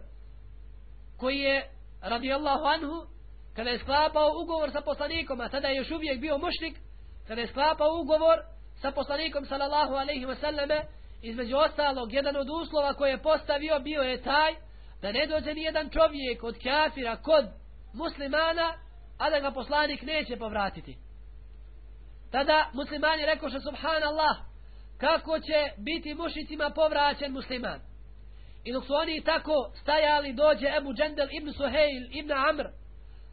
koji je, radijallahu anhu, kada je sklapao ugovor sa poslanikom, a tada je još uvijek bio mušnik, kada je sklapao ugovor sa poslanikom, sallallahu alaihi wasallame, između ostalog, jedan od uslova koje je postavio bio je taj, da ne dođe ni jedan čovjek od kafira kod muslimana, a da ga poslanik neće povratiti. Tada muslimani rekoše, subhanallah, kako će biti mušicima povraćen musliman. I dok su oni tako stajali, dođe Ebu Džendel ibn Suhejl ibn Amr,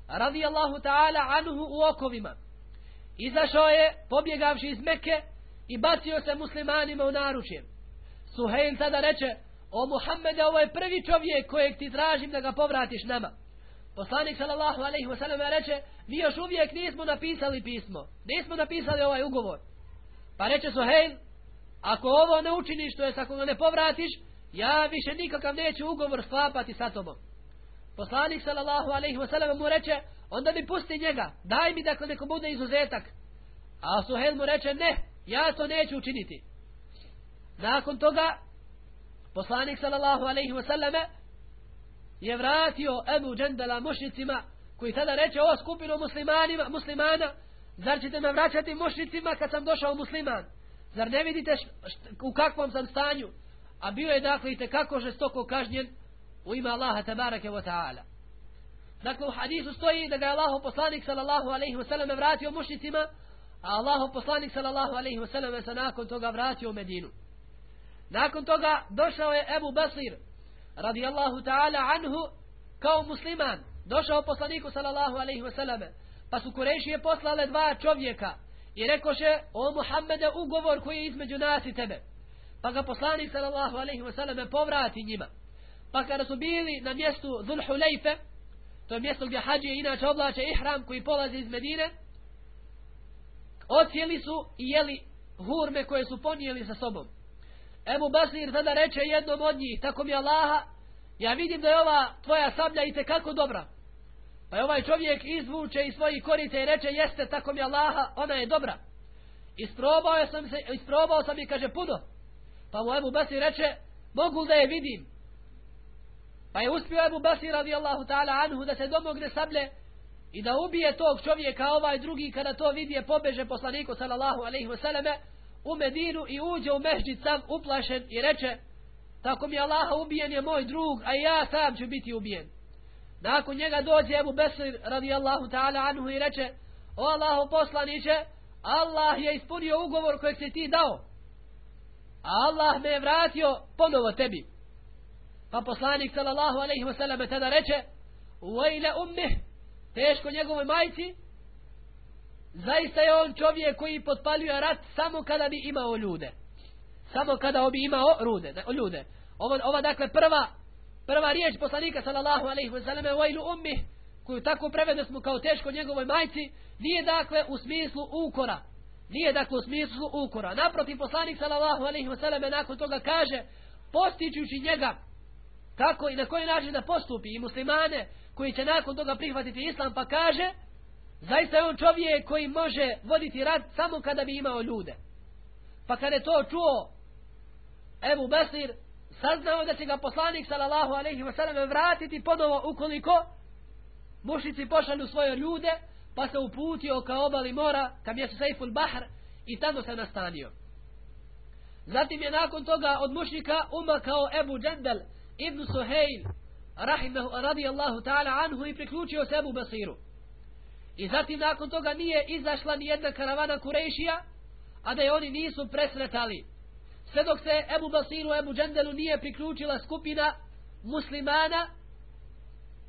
radijallahu ta'ala anhu u okovima. Izašao je, pobjegavši iz Mekke, i bacio se muslimanima u naručje. Suhejl tada reče, o Muhammede, ovo je prvi čovjek kojeg ti tražim da ga povratiš nama. Poslanik sallallahu alaihi wa sallam reče, mi još uvijek nismo napisali pismo, nismo napisali ovaj ugovor. Pa reče Suhejl, ako ovo ne učiniš, to je ako ga ne povratiš, ja više nikakav neću ugovor sklapati sa tobom. Poslanik sallallahu alaihi wasallam mu reče, onda mi pusti njega, daj mi dakle neko bude izuzetak. A Suhel mu reče, ne, ja to neću učiniti. Nakon toga, poslanik sallallahu alaihi wasallam je vratio Ebu Džendela mušnicima koji tada reče o skupinu muslimanima, muslimana zar ćete me vraćati mušnicima kad sam došao musliman zar ne vidite u kakvom sam stanju? A bio je dakle i tekako žestoko kažnjen u ime Allaha tabarake wa ta'ala. Dakle u hadisu stoji da ga je Allaho poslanik sallallahu alaihi wa sallam vratio mušnicima a Allaho poslanik sallallahu alaihi wa sallam se nakon toga vratio u Medinu. Nakon toga došao je Ebu Basir radijallahu ta'ala anhu kao musliman. Došao poslaniku sallallahu alaihi wasallam pa su Kurešije poslale dva čovjeka i rekoše o Muhammede ugovor koji je između nas i tebe. Pa ga poslanik sallallahu alaihi wasallam povrati njima. Pa kada su bili na mjestu Zulhulejfe, to je mjesto gdje hađije inače oblače ihram koji polazi iz Medine ocijeli su i jeli hurme koje su ponijeli sa sobom. Ebu Basir tada reče jednom od njih, tako mi Allaha, ja vidim da je ova tvoja sablja i kako dobra. Pa je ovaj čovjek izvuče iz svojih korita i reče, jeste, tako mi Allaha, ona je dobra. Isprobao sam se, isprobao sam i kaže puno. Pa mu Ebu Basir reče, mogu da je vidim. Pa je uspio Ebu Basir radijallahu ta'ala anhu da se domogne sablje i da ubije tog čovjeka, ovaj drugi kada to vidje pobeže poslaniku sallallahu alaihi wasallame, u Medinu i uđe u mešđid sam uplašen i reče tako mi Allaha ubijen je moj drug a ja sam ću biti ubijen nakon njega dođe Ebu Besir radijallahu ta'ala anhu i reče o Allaho poslaniće Allah je ispunio ugovor kojeg si ti dao a Allah me je vratio ponovo tebi pa poslanik sallallahu alaihi wasallam tada reče uvejle ummih teško njegovoj majci Zaista je on čovjek koji potpaljuje rat samo kada bi imao ljude. Samo kada bi imao rude, ljude. Ovo, ova dakle prva prva riječ poslanika sallallahu alejhi ve selleme vajlu ummi koju tako prevede smo kao teško njegovoj majci nije dakle u smislu ukora. Nije dakle u smislu ukora. Naprotiv poslanik sallallahu alejhi ve selleme nakon toga kaže postičući njega kako i na koji način da postupi i muslimane koji će nakon toga prihvatiti islam pa kaže Zaista je on čovjek koji može voditi rat samo kada bi imao ljude. Pa kada je to čuo Ebu Besir, saznao da će ga poslanik sallallahu alejhi ve sellem vratiti ponovo ukoliko mušici pošalju svoje ljude, pa se uputio ka obali mora, ka mjestu Seiful Bahr i tamo se nastanio. Zatim je nakon toga od mušnika umakao Ebu Džendel ibn Suhejl rahimahu radijallahu ta'ala anhu i priključio se Ebu Basiru. I zatim nakon toga nije izašla ni jedna karavana Kurejšija, a da je oni nisu presretali. Sve dok se Ebu Basiru, Ebu Džendelu nije priključila skupina muslimana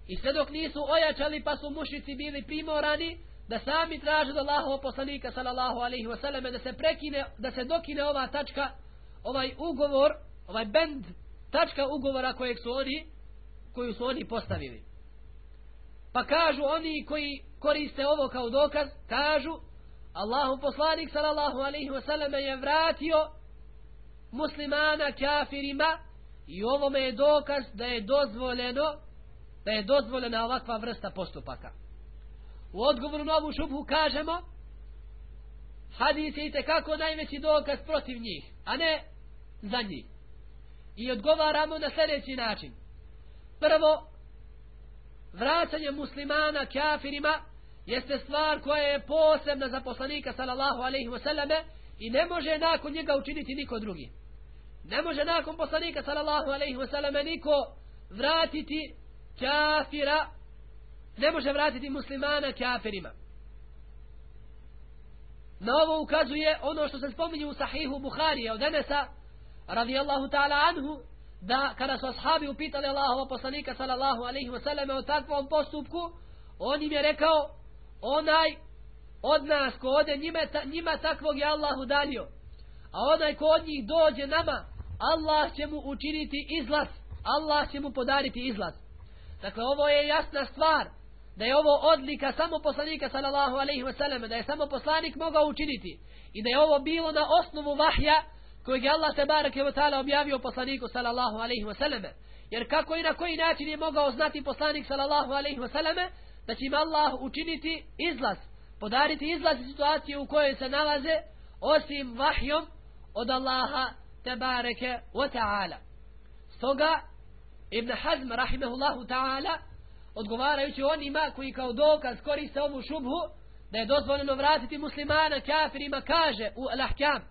i sve dok nisu ojačali pa su mušici bili primorani da sami traže do Allahov poslanika sallallahu alaihi wasallam da se prekine, da se dokine ova tačka, ovaj ugovor, ovaj bend, tačka ugovora kojeg su oni, koju su oni postavili. Pa kažu oni koji koriste ovo kao dokaz, kažu Allahu poslanik sallallahu alaihi wasallam je vratio muslimana kafirima i ovome je dokaz da je dozvoljeno da je dozvoljena ovakva vrsta postupaka. U odgovoru na ovu šubhu kažemo hadis je i kako najveći dokaz protiv njih, a ne za njih. I odgovaramo na sljedeći način. Prvo, vraćanje muslimana kafirima jeste stvar koja je posebna za poslanika sallallahu alaihi wasallame i ne može nakon njega učiniti niko drugi. Ne može nakon poslanika sallallahu alaihi wasallame niko vratiti kafira ne može vratiti muslimana kafirima. Na ovo ukazuje ono što se spominje u sahihu Buharije od Enesa radijallahu ta'ala anhu da kada su ashabi upitali Allahova poslanika sallallahu alaihi wasallam o takvom postupku on im je rekao onaj od nas ko ode njima, njima takvog je Allah udalio a onaj ko od njih dođe nama Allah će mu učiniti izlaz. Allah će mu podariti izlaz. Dakle ovo je jasna stvar da je ovo odlika samo poslanika sallallahu alaihi wasallam da je samo poslanik mogao učiniti i da je ovo bilo na osnovu vahja kojeg je Allah te ve ta'ala objavio poslaniku sallallahu alaihi wasallam jer kako i na koji način je mogao znati poslanik sallallahu alaihi wasallam da će im Allah učiniti izlaz podariti izlaz iz situacije u kojoj se nalaze osim vahjom od Allaha tebareke wa ta'ala. Stoga Ibn Hazm rahimehullahu ta'ala odgovarajući onima koji kao dokaz koriste ovu šubhu da je dozvoljeno vratiti muslimana kafirima kaže u al-ahkam.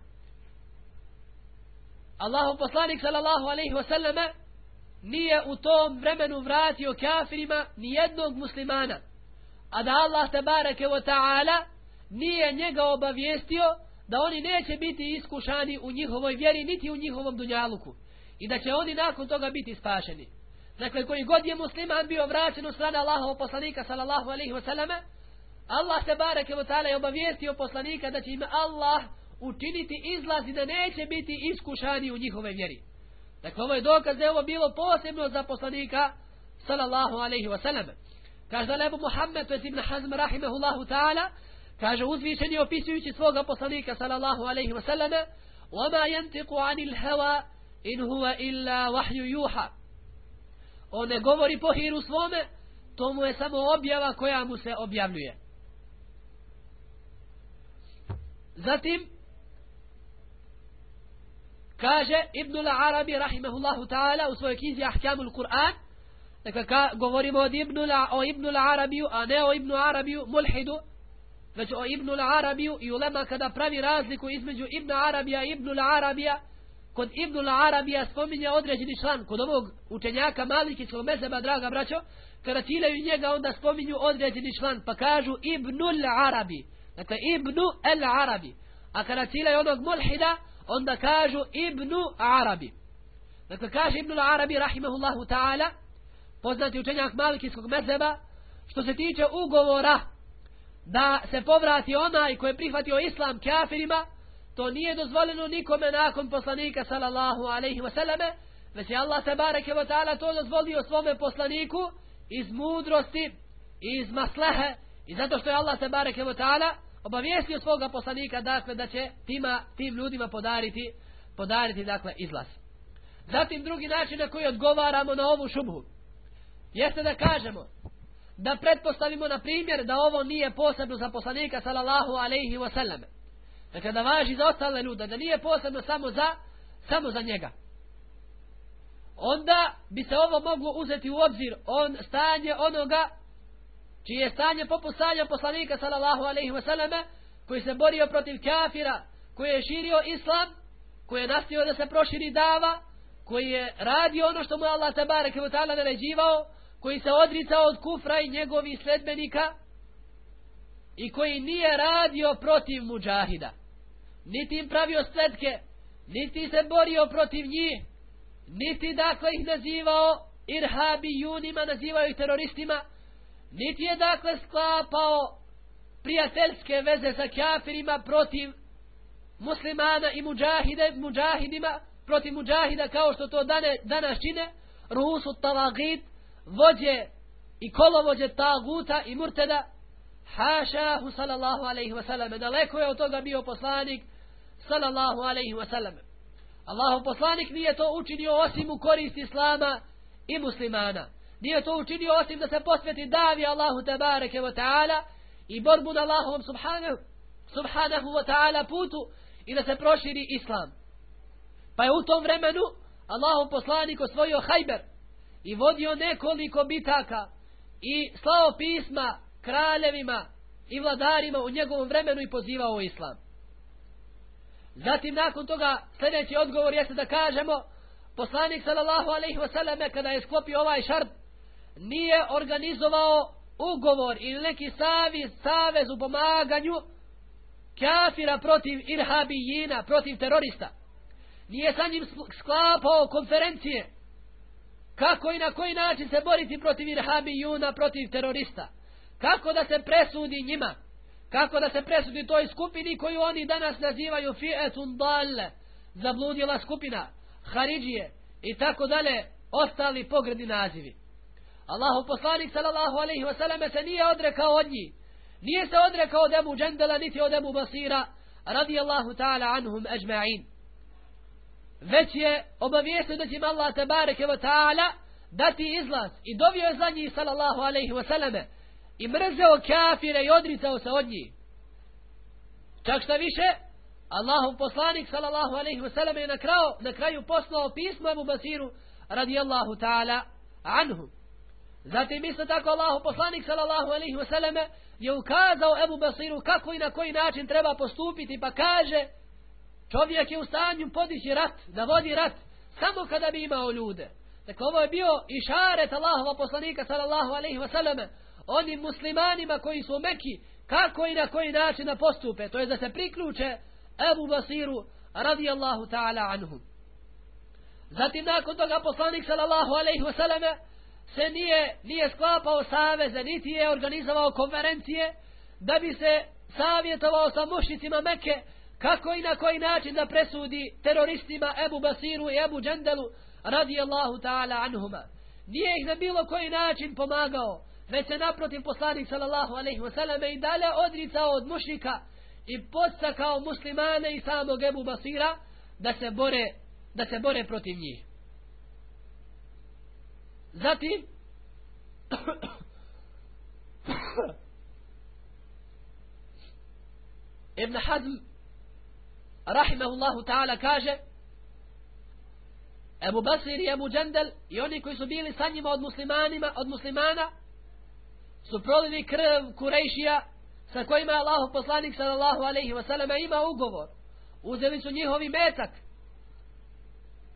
Allahu poslanik sallallahu alaihi wasallam nije u tom vremenu vratio kafirima ni jednog muslimana a da Allah tabareke wa ta'ala nije njega obavijestio da oni neće biti iskušani u njihovoj vjeri niti u njihovom dunjaluku i da će oni nakon toga biti spašeni Dakle, koji god je musliman bio vraćen u strane Allahovog poslanika, sallallahu alaihi wasallam, Allah se bareke wa ta'ala je obavijestio poslanika da će im Allah učiniti izlaz i da neće biti iskušani u njihove vjeri. Dakle, ovo je dokaz da je ovo bilo posebno za poslanika, sallallahu alaihi wasallam. Kaže da lebu Muhammed, to je ibn Hazm, rahimahullahu ta'ala, kaže uzvišeni opisujući svoga poslanika, sallallahu alaihi wa sallame, وَمَا يَنْتِقُ عَنِ الْهَوَا إِنْ هُوَ إِلَّا وَحْيُ يُوحَى on ne govori po hiru svome, to mu je samo objava koja mu se objavljuje. Zatim, kaže Ibnul Arabi, rahimahullahu ta'ala, u svojoj knjizi Ahkamul Kur'an, dakle, ka, govorimo od Ibnul, o Ibnul Arabiju, a ne o Ibnu Arabiju, mulhidu, već o Ibnul Arabiju i ulema kada pravi razliku između Ibn Arabija i Ibnul Arabija, kod Ibnul Arabija spominje određeni član, kod ovog učenjaka Malikijskog mezeba, draga braćo, kada ciljaju njega onda spominju određeni član, pa kažu Ibnul Arabi. Dakle, Ibnu El Arabi. A kada ciljaju onog mulhida, onda kažu Ibnu Arabi. Dakle, kaže Ibnul Arabi, rahimahullahu ta'ala, poznati učenjak Malikijskog mezeba, što se tiče ugovora da se povrati onaj koji je prihvatio islam kafirima, to nije dozvoljeno nikome nakon poslanika sallallahu alaihi wasallame već je Allah tabareke wa ta'ala to dozvolio svome poslaniku iz mudrosti iz maslehe i zato što je Allah tabareke wa ta'ala obavijestio svoga poslanika dakle da će tima, tim ljudima podariti podariti dakle izlaz. Zatim drugi način na koji odgovaramo na ovu šubhu jeste da kažemo da pretpostavimo na primjer da ovo nije posebno za poslanika sallallahu alaihi wasallame Dakle, da važi za ostale ljude, da nije posebno samo za, samo za njega. Onda bi se ovo moglo uzeti u obzir on stanje onoga čije stanje poput stanja poslanika sallallahu alaihi wasallam koji se borio protiv kafira, koji je širio islam, koji je nastio da se proširi dava, koji je radio ono što mu Allah tabareke wa ta'ala naređivao, koji se odricao od kufra i njegovih sledbenika i koji nije radio protiv muđahida. Niti im pravio sletke, niti se borio protiv njih, niti dakle ih nazivao irhabijunima, nazivao ih teroristima, niti je dakle sklapao prijateljske veze sa kafirima protiv muslimana i muđahide, muđahidima, protiv muđahida kao što to dane, danas čine, rusu talagid, vođe i kolovođe taguta i murteda, hašahu sallallahu alaihi wasallam, daleko je od toga bio poslanik, sallallahu alaihi wasallam. Allahu poslanik nije to učinio osim u korist Islama i muslimana. nije to učinio osim da se posveti davi Allahu tabareke wa ta'ala i borbu na Allahovom subhanahu, subhanahu wa ta'ala putu i da se proširi islam. Pa je u tom vremenu Allahov poslanik osvojio hajber i vodio nekoliko bitaka i slao pisma kraljevima i vladarima u njegovom vremenu i pozivao u islam. Zatim nakon toga sljedeći odgovor jeste da kažemo poslanik sallallahu alaihi wasallam kada je sklopio ovaj šart nije organizovao ugovor ili neki savez, savez u pomaganju kafira protiv irhabijina, protiv terorista. Nije sa njim sklapao konferencije kako i na koji način se boriti protiv irhabijuna, protiv terorista. Kako da se presudi njima. Kako da se presudi toj skupini koju oni danas nazivaju fi'etun dalle, zabludjela skupina, haridžije i tako dalje, ostali pogredni nazivi. Allahu poslanik sallallahu alaihi wasallam se nije odrekao od njih. Nije se odrekao od Ebu Džendela niti od Ebu Basira radijallahu ta'ala anhum ajma'in. Već je obavijestio da će im Allah tabareke wa ta'ala dati izlaz i dovio je za njih sallallahu alaihi wa sallame i mrzeo kafire i odricao se od njih. Čak šta više, Allahov poslanik sallallahu alaihi wa sallam je na kraju, na kraju poslao pismo Ebu Basiru radijallahu ta'ala anhu. Zatim isto tako Allahov poslanik sallallahu alaihi wa sallam je ukazao Ebu Basiru kako i na koji način treba postupiti pa kaže čovjek je u stanju podići rat, da vodi rat samo kada bi imao ljude. Dakle ovo je bio i šaret Allahova poslanika sallallahu alaihi wasallam onim muslimanima koji su u Mekki kako i na koji način da postupe to je da se priključe Ebu Basiru radijallahu ta'ala anhum. Zatim nakon toga poslanik sallallahu alaihi wasallam se nije, nije sklapao saveze, niti je organizovao konferencije, da bi se savjetovao sa mušnicima Mekke, kako i na koji način da presudi teroristima Ebu Basiru i Ebu Džendelu, radijallahu ta'ala anhuma. Nije ih na bilo koji način pomagao, već se naprotiv poslanik sallallahu alaihi wasallam i dalje odricao od mušnika i podstakao muslimane i samog Ebu Basira da se bore, da se bore protiv njih. Zatim Ibn Hazm rahimahullahu ta'ala kaže Ebu Basir i Ebu Džendel i oni koji su bili sa njima od muslimanima od muslimana su prolili krv Kurejšija sa kojima je Allah poslanik sallallahu alaihi wasallam ima ugovor uzeli su njihovi metak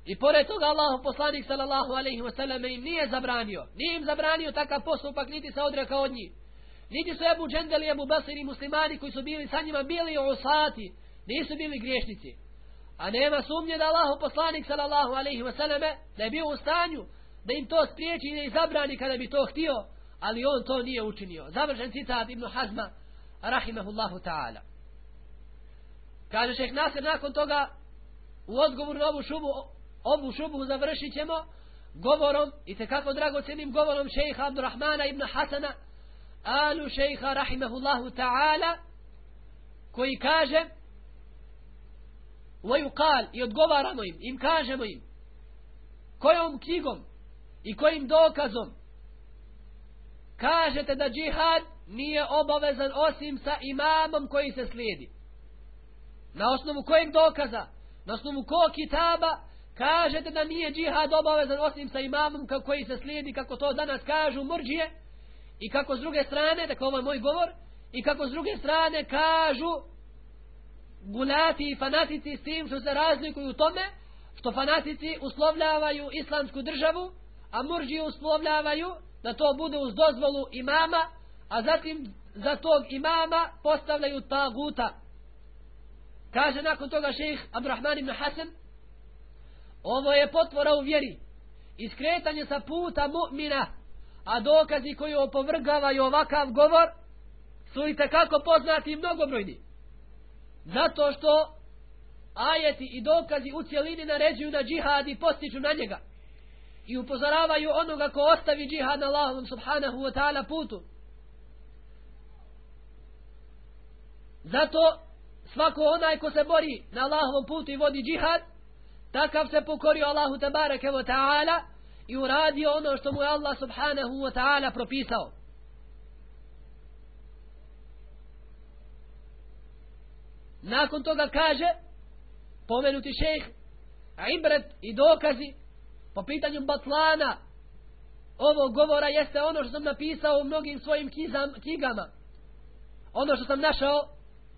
I pored toga Allah poslanik sallallahu alejhi ve im nije zabranio. Nije im zabranio takav postupak niti se odrekao od njih. Niti su Ebu Džendel i Ebu Basir i muslimani koji su bili sa njima bili osati Nisu bili griješnici. A nema sumnje da Allahu poslanik sallallahu alejhi ve selleme da je bio u stanju da im to spriječi i da ih zabrani kada bi to htio, ali on to nije učinio. Završen citat Ibn Hazma rahimahullahu ta'ala. Kaže šeh Nasir nakon toga u odgovoru na ovu šubu ovu šubu završit ćemo govorom i te kako dragocenim govorom šejha Abdurrahmana ibn Hasana alu šejha rahimahullahu ta'ala koji kaže voju kal i odgovaramo im im kažemo im kojom knjigom i kojim dokazom kažete da džihad nije obavezan osim sa imamom koji se slijedi na osnovu kojeg dokaza na osnovu kog kitaba kažete da nije džihad obavezan osim sa imamom koji se slijedi kako to danas kažu murđije i kako s druge strane, dakle ovo je moj govor, i kako s druge strane kažu gulati i fanatici s tim što se razlikuju u tome što fanatici uslovljavaju islamsku državu, a murđije uslovljavaju da to bude uz dozvolu imama, a zatim za tog imama postavljaju taguta. Kaže nakon toga šejh Abdurrahman ibn Hasan, Ovo je potvora u vjeri. Iskretanje sa puta mu'mina. A dokazi koji opovrgavaju ovakav govor su i kako poznati i mnogobrojni. Zato što ajeti i dokazi u cijelini naređuju na džihad i postiču na njega. I upozoravaju onoga ko ostavi džihad na Allahom subhanahu wa ta'ala putu. Zato svako onaj ko se bori na Allahovom putu i vodi džihad, takav se pokorio Allahu tabareke wa ta'ala i uradio ono što mu je Allah subhanahu wa ta'ala propisao. Nakon toga kaže, pomenuti šejh, ibret i dokazi po pitanju batlana ovog govora jeste ono što sam napisao u mnogim svojim kizam, knjigama. Ono što sam našao,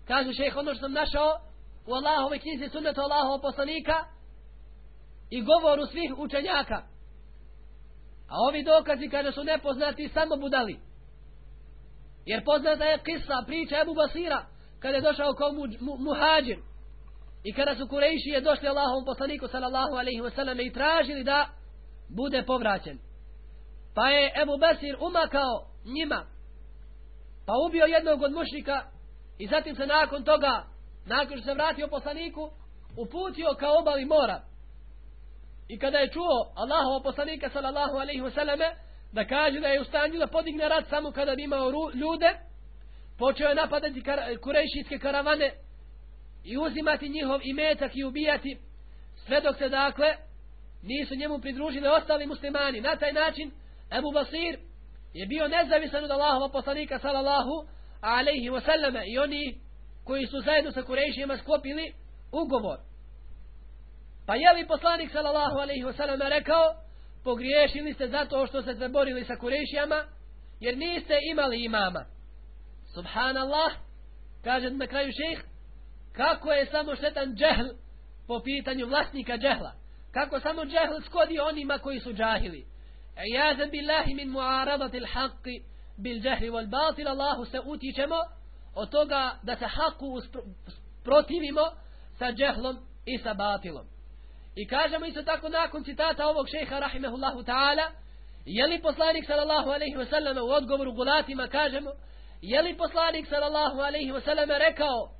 kaže šejh, ono što sam našao u Allahove knjizi sunnetu Allahov poslanika i govoru svih učenjaka. A ovi dokazi kada su nepoznati samo budali. Jer poznata je kisa, priča Ebu Basira, kada je došao kao mu, mu, muhađir i kada su kurejšije došli Allahom poslaniku sallallahu alaihi wa sallam i tražili da bude povraćen. Pa je Ebu Besir umakao njima pa ubio jednog od mušnika i zatim se nakon toga nakon što se vratio poslaniku uputio kao obali mora i kada je čuo Allahov poslanika sallallahu alaihi wa sallame da kaže da je u stanju da podigne rat samo kada bi imao ljude počeo je napadati kar kurejšijske karavane i uzimati njihov imetak i ubijati sve dok se dakle nisu njemu pridružili ostali muslimani. Na taj način Ebu Basir je bio nezavisan od Allahova poslanika sallallahu alaihi wasallame i oni koji su zajedno sa kurejšijama sklopili ugovor. Pa je li poslanik sallallahu alaihi wasallame rekao pogriješili ste zato što ste se borili sa kurejšijama jer niste imali imama? Subhanallah, kaže na kraju šejh, kako je samo štetan džehl po pitanju vlasnika džehla. Kako samo džehl skodi onima koji su džahili. Iyazan billahi min muaradati al-haqqi bil džehli wal batil Allahu se utičemo od toga da se haku protivimo sa džehlom i sa batilom. I kažemo isto tako nakon citata ovog šeha rahimehullahu ta'ala, je li poslanik sallallahu alaihi wa sallam u odgovoru gulatima kažemo, je li poslanik sallallahu alaihi wasallam rekao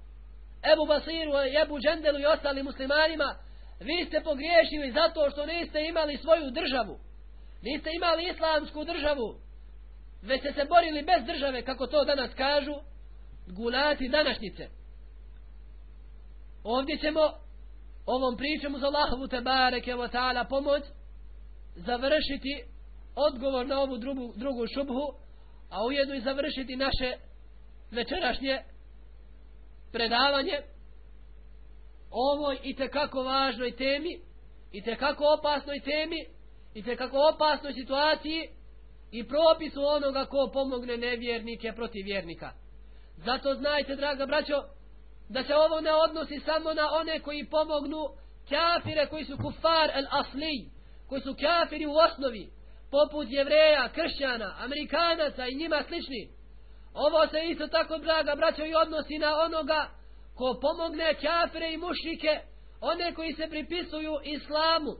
Ebu Basiru, Ebu Džendelu i ostalim muslimanima vi ste pogriješili zato što niste imali svoju državu. Niste imali islamsku državu već ste se borili bez države kako to danas kažu gulati današnjice. Ovdje ćemo ovom pričom uz Allahovu tebareke wa ta'ala pomoć završiti odgovor na ovu drugu, drugu šubhu a ujedno i završiti naše večerašnje predavanje ovoj i tekako važnoj temi i tekako opasnoj temi i tekako opasnoj situaciji i propisu onoga ko pomogne nevjernike protiv vjernika. Zato znajte, draga braćo, da se ovo ne odnosi samo na one koji pomognu kafire koji su kufar el asli, koji su kafiri u osnovi, poput jevreja, kršćana, amerikanaca i njima slični. Ovo se isto tako, draga braćo, i odnosi na onoga ko pomogne kafire i mušike, one koji se pripisuju islamu,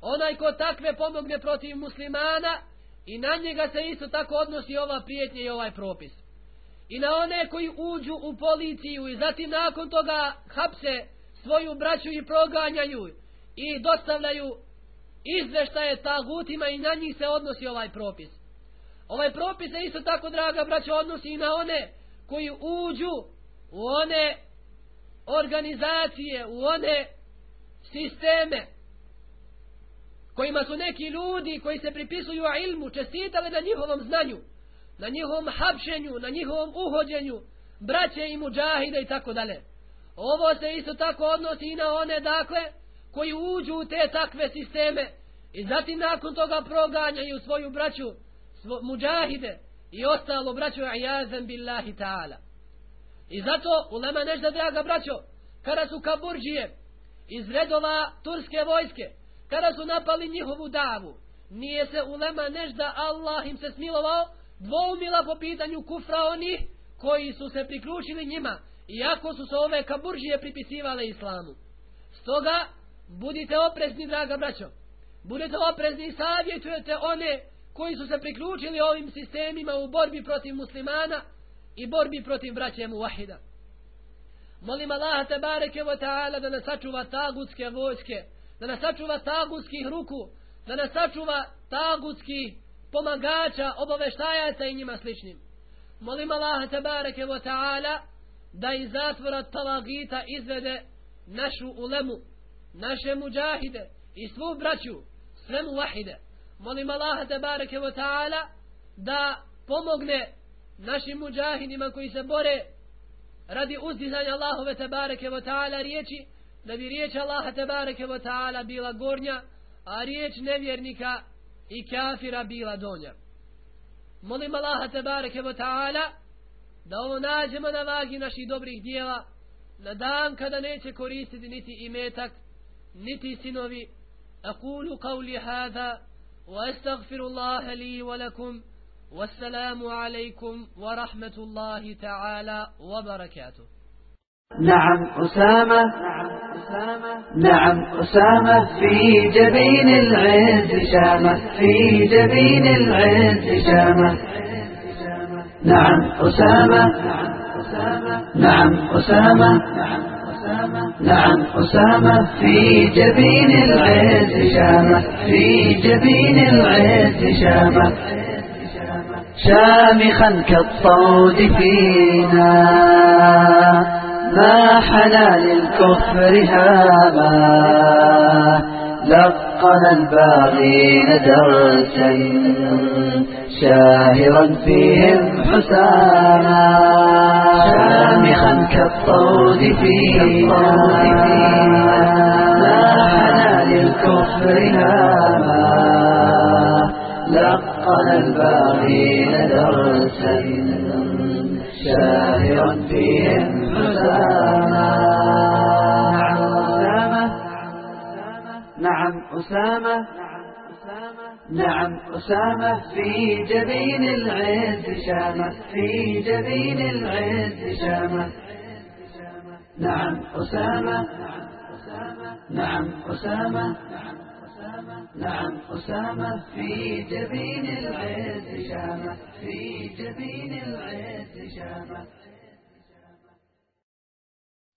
onaj ko takve pomogne protiv muslimana i na njega se isto tako odnosi ova prijetnja i ovaj propis. I na one koji uđu u policiju i zatim nakon toga hapse svoju braću i proganjaju i dostavljaju izveštaje tagutima i na njih se odnosi ovaj propis. Ovaj propis se isto tako, draga braća, odnosi i na one koji uđu u one organizacije, u one sisteme kojima su neki ljudi koji se pripisuju ilmu čestitali na njihovom znanju, na njihovom hapšenju, na njihovom uhođenju, braće i muđahide i tako dalje. Ovo se isto tako odnosi i na one, dakle, koji uđu u te takve sisteme i zatim nakon toga proganjaju svoju braću svo, muđahide i ostalo braću ajazem billahi ta'ala. I zato ulema nežda draga braćo kada su kaburđije iz redova turske vojske kada su napali njihovu davu nije se ulema nežda Allah im se smilovao dvoumila po pitanju kufra onih koji su se priključili njima iako su se ove kaburđije pripisivale islamu. Stoga budite oprezni draga braćo budete oprezni i savjetujete one koji su se priključili ovim sistemima u borbi protiv muslimana i borbi protiv braće Muvahida. Molim Allah te bareke wa ta'ala da nas sačuva tagutske vojske, da nas sačuva tagutskih ruku, da nas sačuva tagutskih pomagača, obaveštajaca i njima sličnim. Molim Allah te bareke wa ta'ala da iz zatvora talagita izvede našu ulemu, naše muđahide i svu braću, sve mu vahide. molim Allaha te bareke wa ta'ala da pomogne našim muđahidima koji se bore radi uzdizanja Allahove te bareke wa ta'ala riječi da bi riječ Allaha te bareke wa ta'ala bila gornja a riječ nevjernika i kafira bila donja molim Allaha te bareke wa ta'ala da ovo nađemo na vagi naših dobrih dijela na dan kada neće koristiti niti imetak niti sinovi أقول قولي هذا وأستغفر الله لي ولكم والسلام عليكم ورحمة الله تعالى وبركاته. نعم أسامة نعم أسامة في جبين العز شامة في جبين العز شامة. نعم أسامة نعم أسامة نعم أسامة. في جبين العز شامة. في جبين العز شامة. شامخا كالصود فينا. ما حنى للكفر هاما لقنا الباغين درسا شاهرا فيهم حساما شامخا كالطود فينا. ما حنى للكفر هاما. لقنا الباغين درسا شاهرا فيهم أسامة. نعم أسامة في جبين العز شامة في جبين العز شامة. نعم أسامة. نعم أسامة. نعم أسامة في جبين العز شامة في جبين العز شامة.